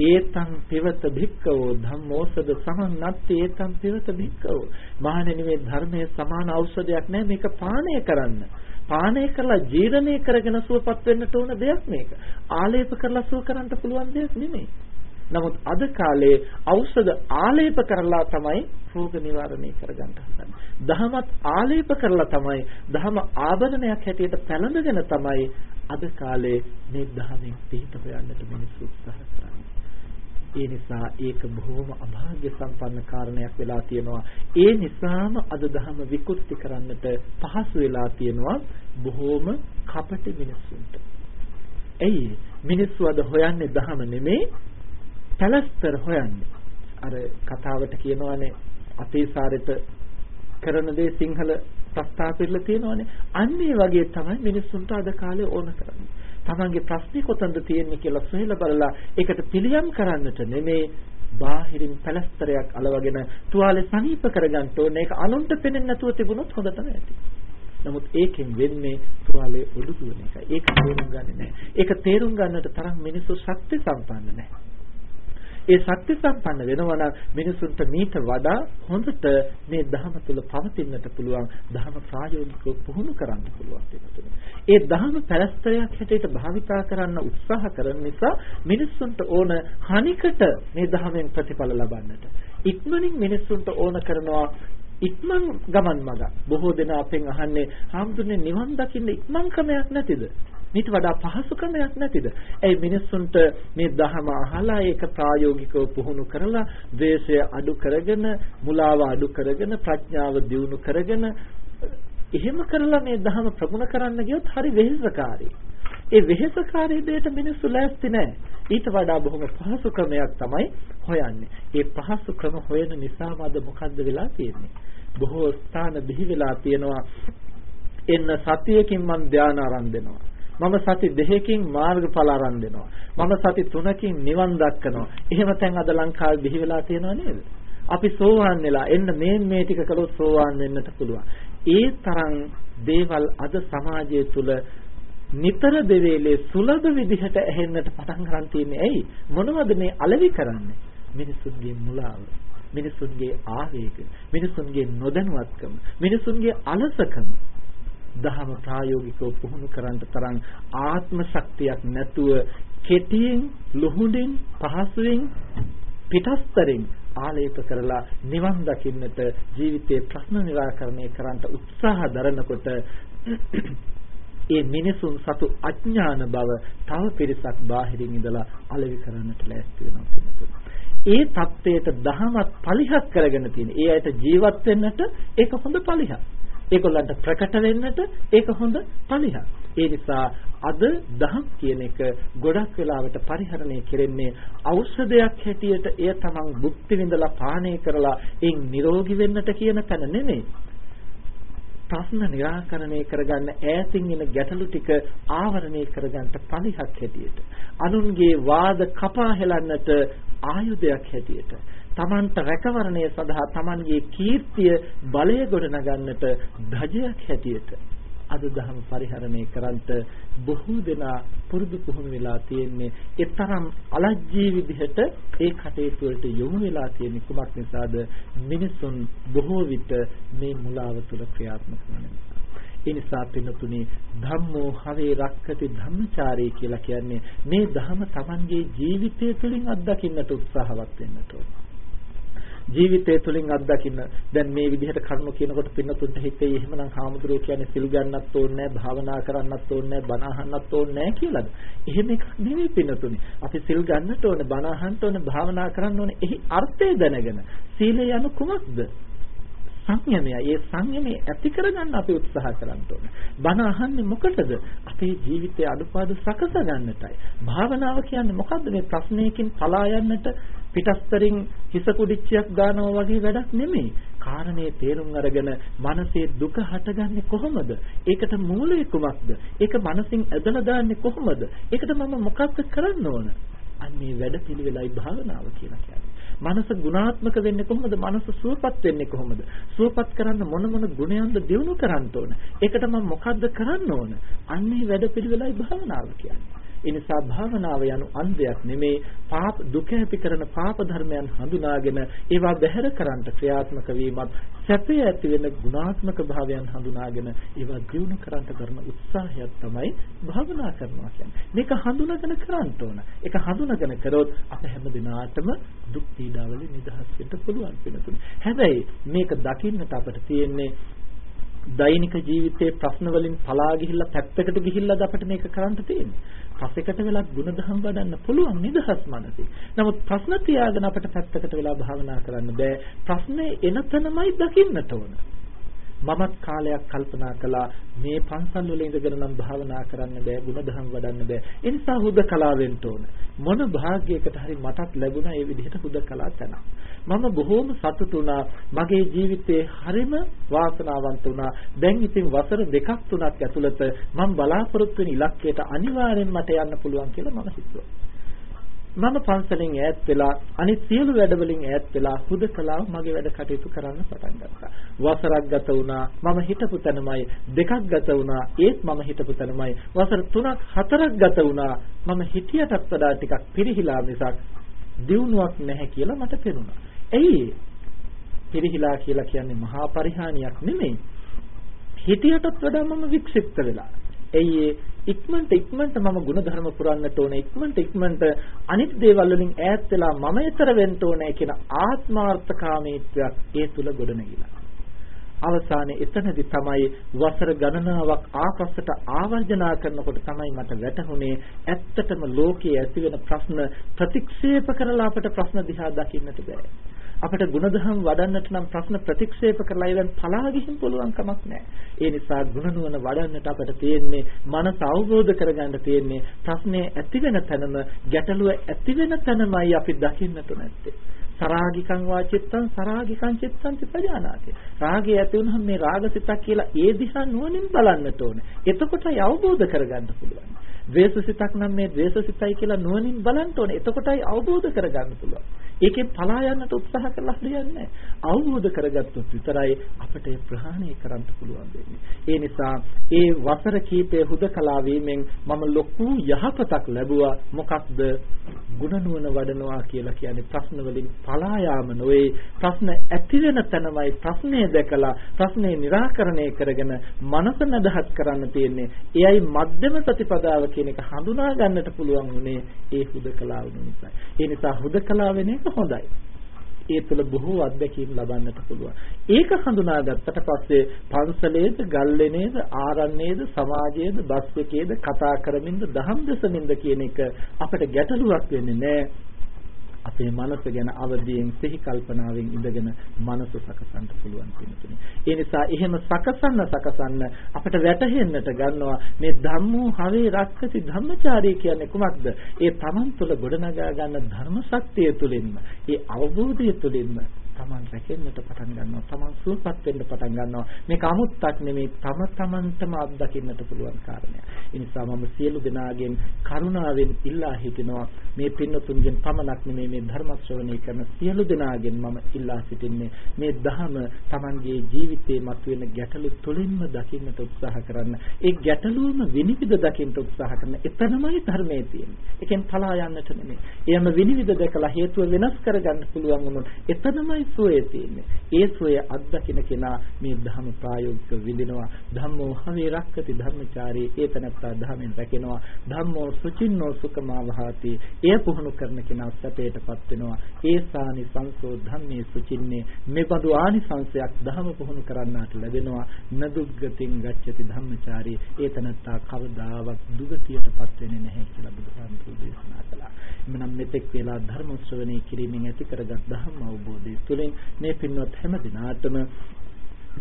ඒතං පිවත භික්කවෝ ධම්මෝසද සමන්නත් ඒතං පිවත භික්කවෝ මහණෙනි මේ ධර්මයේ සමාන ඖෂධයක් නෑ. මේක පානය කරන්න. පානය කරලා ජීර්ණය කරගෙන සුවපත් වෙන්නට ඕන දෙයක් මේක. ආලේප කරලා සුව කරන්න පුළුවන් දෙයක් නෙමෙයි. නමුත් අද කාලේ ඖෂධ ආලේප කරලා තමයි රෝග නිවාරණය කරගන්න හදන්නේ. දහමත් ආලේප කරලා තමයි දහම ආභරණයක් හැටියට පැළඳගෙන තමයි අද කාලේ මේ දහමෙන් පිට හොයන්නට මිනිස්සු උත්සාහ කරන්නේ. ඒ නිසා ඒක බොහොම අභාග්‍ය සම්පන්න කාරණයක් වෙලා තියෙනවා. ඒ නිසාම අද දහම විකෘති කරන්නට පහසු වෙලා තියෙනවා බොහොම කපටි මිනිස්සුන්ට. ඇයි මිනිස්සු අද හොයන්නේ දහම නෙමෙයි පැලස්තර හොයන්නේ. අර කතාවට කියනවානේ අතීසාරෙට කරන දේ සිංහල ප්‍රස්තාපෙilla තියෙනවානේ. අන්න ඒ වගේ තමයි මිනිස්සුන්ට අද කාලේ ඕන කරන්නේ. තමන්ගේ ප්‍රශ්නේ කොතනද තියෙන්නේ කියලා සොයලා බලලා ඒකට පිළියම් කරන්නට නෙමේ බාහිරින් පැලස්තරයක් අලවගෙන තුවාලේ සනීප කරගන්න ඕනේ. ඒක අනුන්ට පෙනෙන්නේ නැතුව තිබුණොත් හොඳ තමයි ඇති. නමුත් ඒකෙන් වෙන්නේ තුවාලේ ඔලු දුවන එකයි. ඒක තේරුම් ගන්නේ නැහැ. ඒක තේරුම් ගන්නට තරම් මිනිස්සු ශක්ති සම්පන්න නැහැ. ඒ සත්‍ය සම්පන්න වෙනවා නම් මිනිසුන්ට මීට වඩා හොඳට මේ ධහම තුල පවතින්නට පුළුවන් ධහම ප්‍රායෝගිකව පුහුණු කරන්න පුළුවන් වෙනවා. ඒ ධහම පැලස්තරයක් හැටියට භාවිතා කරන්න උත්සාහ කරන නිසා මිනිසුන්ට ඕන හනිකට මේ ධහමෙන් ප්‍රතිඵල ලබන්නට. ඉක්මනින් මිනිසුන්ට ඕන කරනවා ඉක්මන් ගමන් මඟ බොහෝ දෙනා අපෙන් අහන්නේ හාමුදුරනේ නිවන් දකින්න ඉක්මන් ක්‍රමයක් නැතිද මේට වඩා පහසුකමක් නැතිද? ඒ මිනිස්සුන්ට මේ ධහම අහලා ඒක ප්‍රායෝගිකව පුහුණු කරලා ද්වේෂය අඩු කරගෙන, මුලාව අඩු කරගෙන, ප්‍රඥාව දියුණු කරගෙන එහෙම කරලා මේ ධහම ප්‍රගුණ කරන්න ගියොත් හරි වෙහෙසකාරී. ඒ වෙහෙසකාරී දෙයට මිනිස්සු ලෑස්ති නැහැ. ඊට වඩා බොහොම පහසු ක්‍රමයක් තමයි හොයන්නේ. ඒ පහසු ක්‍රම හොයන නිසාම අද මොකද්ද වෙලා තියෙන්නේ? බොහෝ ස්ථාන බිහි වෙලා තියෙනවා. එන්න සතියකින් මම ධානය ආරම්භ වෙනවා. මම සති දෙකකින් මාර්ගඵල අරන් දෙනවා. මම සති තුනකින් නිවන් දක්කනවා. එහෙම තැන් අද ලංකාවේ බිහි වෙලා තියෙනව නේද? අපි සෝවාන් වෙලා එන්න මේ මේ ටික කළොත් සෝවාන් වෙන්නට පුළුවන්. ඒ තරම් දේවල් අද සමාජය තුළ නිතර දෙවේලේ සුලභ විදිහට ඇහෙන්නට පටන් ගන්න තියෙන්නේ ඇයි? මොනවද මේ අලෙවි කරන්නේ? මිනිසුන්ගේ මුලාව. මිනිසුන්ගේ ආවේග, මිනිසුන්ගේ නොදැනුවත්කම, මිනිසුන්ගේ අලසකම දහම ප්‍රායෝගිකව පුහුණු කරන්න තරම් ආත්ම ශක්තියක් නැතුව කෙටියෙන් ලොහුඬින් පහසුවෙන් පිටස්තරින් ආලේප කරලා නිවන් දකින්නට ජීවිතයේ ප්‍රශ්න निराකරණය කරන්න උත්සාහ දරනකොට ඒ මිනිසුන් සතු අඥාන බව තව පිරිසක් බාහිරින් ඉඳලා අලෙවි කරන්නට ලෑස්ති වෙනවා කියනවා. ඒ தත්ත්වයට දහමත් පලිහක් කරගෙන තියෙන. ඒ ඇයට ජීවත් වෙන්නට ඒක හොඳ පලිහක්. ඒගොල්ලන්ට ප්‍රකට වෙන්නට ඒක හොඳ පලිහක්. ඒ නිසා අද දහම් කියන එක ගොඩක් වෙලාවට පරිහරණය කෙරෙන්නේ ඖෂධයක් හැටියට එය තමන් භුක්ති විඳලා පානය කරලා එයින් නිරෝගී වෙන්නට කියන තැන නෙමෙයි. ප්‍රශ්න निराකරණය කරගන්න ඈතින් එන ගැටලු ටික ආවරණය කරගන්න පලිහක් හැටියට අනුන්ගේ වාද කපා හෙලන්නට ආයුධයක් හැටියට තමන්ට රැකවරණය සඳහා තමන්ගේ කීර්තිය බලය ගොඩනගන්නට ධජයක් හැටියට අද දහම පරිහරණය කරන්ට බොහෝ දෙනා පුරුදු පුහුණු වෙලා තියෙන්නේ. ඒ තරම් අලජ්ජී විදිහට ඒ කටයුතු වලට යොමු වෙලා තියෙන කුමක් නිසාද? මිනිසුන් බොහෝ විට මේ මුලාව තුළ ක්‍රියාත්මක වන නිසා. ඒ නිසා පින්තුනි ධම්මෝ හවේ රක්කති ධම්මචාරී කියලා කියන්නේ මේ ධම තමන්ගේ ජීවිතය තුළින් අත්දකින්නට උත්සාහවත් වෙන්නට ඕන. ජීවිතය තුළින් අත්දකින්න. දැන් මේ විදිහට කරුණු කියනකොට පින්නතුන්ට හිතේ එහෙමනම් හාමුදුරුවෝ කියන්නේ සිල් ගන්නත් ඕනේ භාවනා කරන්නත් ඕනේ බණ අහන්නත් ඕනේ කියලාද? එහෙම එකක් නෙවෙයි පින්නතුනි. අපි සිල් ගන්නට ඕනේ බණ අහන්න ඕනේ භාවනා කරන්න ඕනේ. එහි අර්ථය දැනගෙන සීලය යනු කුමක්ද? සංයමය. ඒ සංයමය ඇති කරගන්න අපි උත්සාහ කරන්න ඕනේ. බණ අහන්නේ මොකටද? අපේ ජීවිතයේ අඩුපාඩු සකස ගන්නටයි. භාවනාව කියන්නේ මොකද්ද? මේ ප්‍රශ්නයකින් පලා යන්නට පිටස්තරින් හිස කුඩිච්චයක් දානවා වගේ වැඩක් නෙමෙයි. කාරණේ තේරුම් අරගෙන මනසේ දුක හටගන්නේ කොහොමද? ඒකට මූලය කුමක්ද? ඒක මනසින් ඇදලා දාන්නේ කොහොමද? ඒකට මම මොකක්ද කරන්න ඕන? අන්නේ වැඩ පිළිවෙලයි භාවනාව කියලා කියන්නේ. මනස ගුණාත්මක වෙන්නේ කොහොමද? මනස සුවපත් වෙන්නේ කොහොමද? සුවපත් කරන්න මොන මොන ගුණයන්ද දිනු කරන්න ඕන? ඒකට මම මොකද්ද කරන්න ඕන? අන්නේ වැඩපිළිවෙලයි භාවනාව කියන්නේ. ඒ නිසා භාවනාව යනු අන්දයක් නෙමේ පාප දුක ඇති කරන පාප ධර්මයන් හඳුනාගෙන ඒවා බැහැර කරන්නට ක්‍රියාත්මක වීමත් සැපය ඇති වෙන ගුණාත්මක භාවයන් හඳුනාගෙන ඒවා දියුණු කරන්නට කරන උත්සාහයක් තමයි භාවනා කරනවා කියන්නේ. මේක හඳුනාගෙන කරන්න ඕන. ඒක හඳුනාගෙන කරොත් අප හැම දිනාටම දුක් පීඩාවලින් නිදහස් වෙන්න පුළුවන් වෙනතුනේ. හැබැයි මේක දකින්නට අපිට තියෙන්නේ දෛනික ජීවිතයේ ප්‍රශ්න වලින් පලා ගිහිල්ලා පැත්තකට ගිහිල්ලාද අපිට මේක කරන්න තියෙන්නේ. පසෙකට වෙලා ಗುಣධම් වඩන්න පුළුවන් නිදහස් මනසේ. නමුත් ප්‍රශ්න තියාගෙන අපිට පැත්තකට වෙලා භාවනා කරන්න බෑ. ප්‍රශ්නේ එන තැනමයි දකින්නට ඕන. මමත් කාලයක් කල්පනා කළා මේ පන්සල් වල ඉඳගෙන නම් භාවනා කරන්න බෑ ಗುಣධම් වඩන්න බෑ. ඒ නිසා හුදකලාවෙන්න ඕන. මොන භාග්යයකට හරි මටත් ලැබුණා ඒ විදිහට හුදකලා තැන මම බොහෝම සතුටු වුණා. මගේ ජීවිතේ හරිම වාසනාවන්ත වුණා. දැන් ඉතින් වසර දෙකක් තුනක් ඇතුළත මම බලාපොරොත්තු වෙන ඉලක්කයට අනිවාර්යෙන් මට යන්න පුළුවන් කියලා මම හිතුවා. මම පන්සලෙන් ඈත් වෙලා අනිත් සියලු වැඩවලින් ඈත් වෙලා හුදකලාව මගේ වැඩ කටයුතු කරන්න පටන් ගත්තා. වසරක් ගත වුණා මම හිටපු තැනමයි දෙකක් ගත වුණා ඒත් මම හිටපු තැනමයි වසර 3ක් 4ක් ගත වුණා මම හිටියටත් වඩා ටිකක් පිරිහිලා මිසක් දියුණුවක් නැහැ කියලා මට පෙනුණා. එයි පිරිහිලා කියලා කියන්නේ මහා පරිහානියක් නෙමෙයි. හිටියටත් වඩා මම වික්ෂිප්ත වෙලා. එයි ඉක්මනට ඉක්මනට මම ಗುಣධර්ම පුරන්නට ඕනේ ඉක්මනට ඉක්මනට අනිත් දේවල් වලින් ඈත් වෙලා මම ඊතර වෙන්න ඕනේ කියන ආත්මාර්ථකාමීත්වයක් ඒ තුල ගොඩනැගිලා. අවසානයේ එතනදි තමයි වසර ගණනාවක් ආපස්සට ආවර්ජනා කරනකොට තමයි මට වැටහුනේ ඇත්තටම ලෝකයේ ඇතිවෙන ප්‍රශ්න ප්‍රතික්ෂේප කරලා අපට ප්‍රශ්න දිහා දකින්නට බෑ. අපිට ಗುಣධම් වඩන්නට නම් ප්‍රශ්න ප්‍රතික්ෂේප කරලා ඉවෙන් පලා ගිහින් පුළුවන් කමක් නැහැ. ඒ නිසා ගුණනුවණ වඩන්නට අපිට තියෙන්නේ මනස අවබෝධ කරගන්න තියෙන්නේ ප්‍රශ්නේ ඇති වෙන තැනම ගැටලුව ඇති වෙන තැනමයි අපි දකින්නට නැත්තේ. සරාගිකං වාචිත්තං සරාගිකං චිත්තං පජානාති. රාගය ඇති වුනහම මේ රාගසිතක් කියලා ඒ දිහා නුවණින් බලන්නට ඕනේ. එතකොටයි අවබෝධ කරගන්න පුළුවන්. ද්වේෂසිතක් නම් මේ ද්වේෂසිතයි කියලා නුවණින් බලන්න ඕනේ. එතකොටයි අවබෝධ කරගන්න පුළුවන්. ඒකෙන් පලා යන්නට උත්සාහ කළා හරියන්නේ අවබෝධ කරගත්තොත් විතරයි අපිට ප්‍රහාණය කරන්න පුළුවන් වෙන්නේ. ඒ නිසා ඒ වසර කීපය හුදකලා වීමෙන් මම ලොකු යහපතක් ලැබුවා. මොකක්ද? ගුණනුවණ වඩනවා කියලා කියන්නේ ප්‍රශ්න වලින් පලා යාම නොවේ. ප්‍රශ්න ඇති වෙන තැනමයි ප්‍රශ්නේ දැකලා ප්‍රශ්නේ निराකරණය කරගෙන මනස නදහත් කරන්න තියෙන්නේ. එයයි මධ්‍යම ප්‍රතිපදාව කියන එක හඳුනා ගන්නට පුළුවන් උනේ ඒ හුදකලා වුණ නිසා. ඒ නිසා හුදකලා වෙන එක හොඳයි. ඒ තුළ බොහෝ අත්දැකීම් ලබන්නට පුළුවන්. ඒක හඳුනාගත්තට පස්සේ පන්සලේද, ගල්ලෙනේද, ආරණ්‍යේද, සමාජයේද, බස් එකේද කතා කරමින්ද, දහම් දසමින්ද කියන එක අපිට ගැටලුවක් වෙන්නේ නැහැ. අපේ මනස ගැන අවදියෙන් සිහි කල්පනාවෙන් ඉඳගෙන මනස සකසන්න පුළුවන් කෙනෙකුනේ. ඒ නිසා එහෙම සකසන්න සකසන්න අපිට වැටහෙන්නට ගන්නවා මේ ධම්මෝ හවේ රක්කති ධම්මචාරී කියන්නේ කුමක්ද? ඒ තමන් තුළ ගොඩනගා ගන්න ධර්ම ශක්තිය තුළින්ම, ඒ අවබෝධය තුළින්ම Taman රැකෙන්නට පටන් ගන්නවා. Taman සුවපත් වෙන්න පටන් ගන්නවා. මේක අමුත්තක් නෙමෙයි තම තමන්ටම අත්දකින්නට පුළුවන් කාරණයක්. ඒ නිසා මම සියලු දෙනාගෙන් කරුණාවෙන් ඉල්ලා හිටිනවා මේ පින්නතුන්ගෙන් පමණක් නෙමෙයි මේ ධර්ම ශ්‍රවණය කරන සියලු දෙනාගෙන් මම ඉල්ලා සිටින්නේ මේ ධහම Tamanගේ ජීවිතේ මතුවෙන ගැටලු තුලින්ම දකින්නට උත්සාහ කරන්න. ඒ ගැටලුවම විනිවිද දකින්න උත්සාහ කරන. එතනමයි ධර්මයේ තියෙන්නේ. ඒකෙන් පලා යන්නට නෙමෙයි. එයම විනිවිද දැකලා හේතුව වෙනස් කරගන්න පුළුවන් වුණොත් එතනමයි සුවය තියෙන්නේ. ඒ සුවය අත්දකින්න කෙනා මේ ධර්ම ප්‍රායෝගික විඳිනවා. ධම්මෝ හවේ රක්කති ධර්මචාරී ඒතනත්තා ධර්මෙන් රැකෙනවා. ධම්මෝ සුචින්නෝ සුඛමා වහති. එය පුහුණු කරන කෙනා සැපයටපත් වෙනවා. ඒසානි සංසෝ ධම්මේ සුචින්නේ මේබඳු ආනිසංශයක් ධර්ම පුහුණු කරන්නාට ලැබෙනවා. නදුග්ගතින් ගච්ඡති ධම්මචාරී ඒතනත්තා කවදාවත් දුගතියටපත් වෙන්නේ නැහැ කියලා බුදුහාමුදුරුවෝ දේශනා කළා. එමනම් මෙතෙක් වේලා ධර්ම ශ්‍රවණය කිරීමෙන් ඇති කරගත් ධර්ම අවබෝධය තුළින් මේ පින්වත් හැම දිනාටම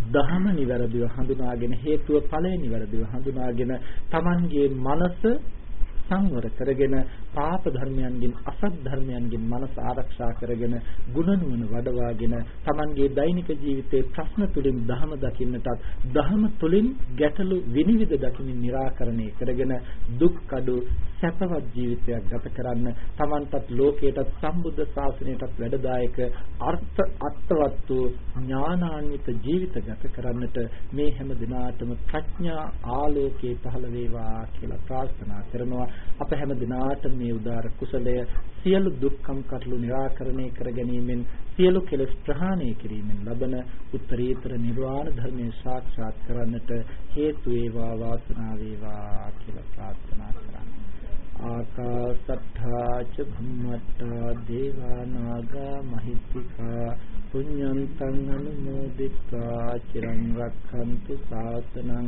දහම නිවැරදිව හඳුනාගෙන හේතුව ඵලය නිවැරදිව හඳුනාගෙන Tamanගේ මනස සංවර කරගෙන පාප ධර්මයන්ගෙන් අසත් ධර්මයන්ගෙන් මනස ආරක්ෂා කරගෙන ගුණ නුවණ වඩවාගෙන Tamanගේ දෛනික ජීවිතයේ ප්‍රශ්න තුලින් ධහම දකින්නටත් ධහම තුලින් ගැටලු විනිවිද දකිමින් निराකරණය කරගෙන දුක් කඩු සැපවත් ජීවිතයක් ගත කරන්න Tamanටත් ලෝකයටත් සම්බුද්ධ ශාසනයටත් වැඩදායක අර්ථ අත්වත් වූ ඥානාන්විත ජීවිත ගත කරන්නට මේ හැම දිනාටම ප්‍රඥා ආලෝකේ පහළ වේවා කියලා ප්‍රාර්ථනා කරනවා. අප හැම දිනාට මේ උදාර කුසලය සියලු දුක්ඛම් කටළු निराකරණය කර ගැනීමෙන් සියලු කෙලෙස් ප්‍රහාණය කිරීමෙන් ලබන උත්තරීතර නිර්වාණ ධර්මයේ සාක්ෂාත් කරන්නට හේතු වේවා වාසනාව වේවා කියලා ප්‍රාර්ථනා කරනවා ආකාසට්ඨා ච භම්මට්ඨා දේවා නාග මහිත්‍තිකා පුඤ්ඤන්තං අනුමෝදිත්වා. චිරං රක්ඛන්තු සාසනං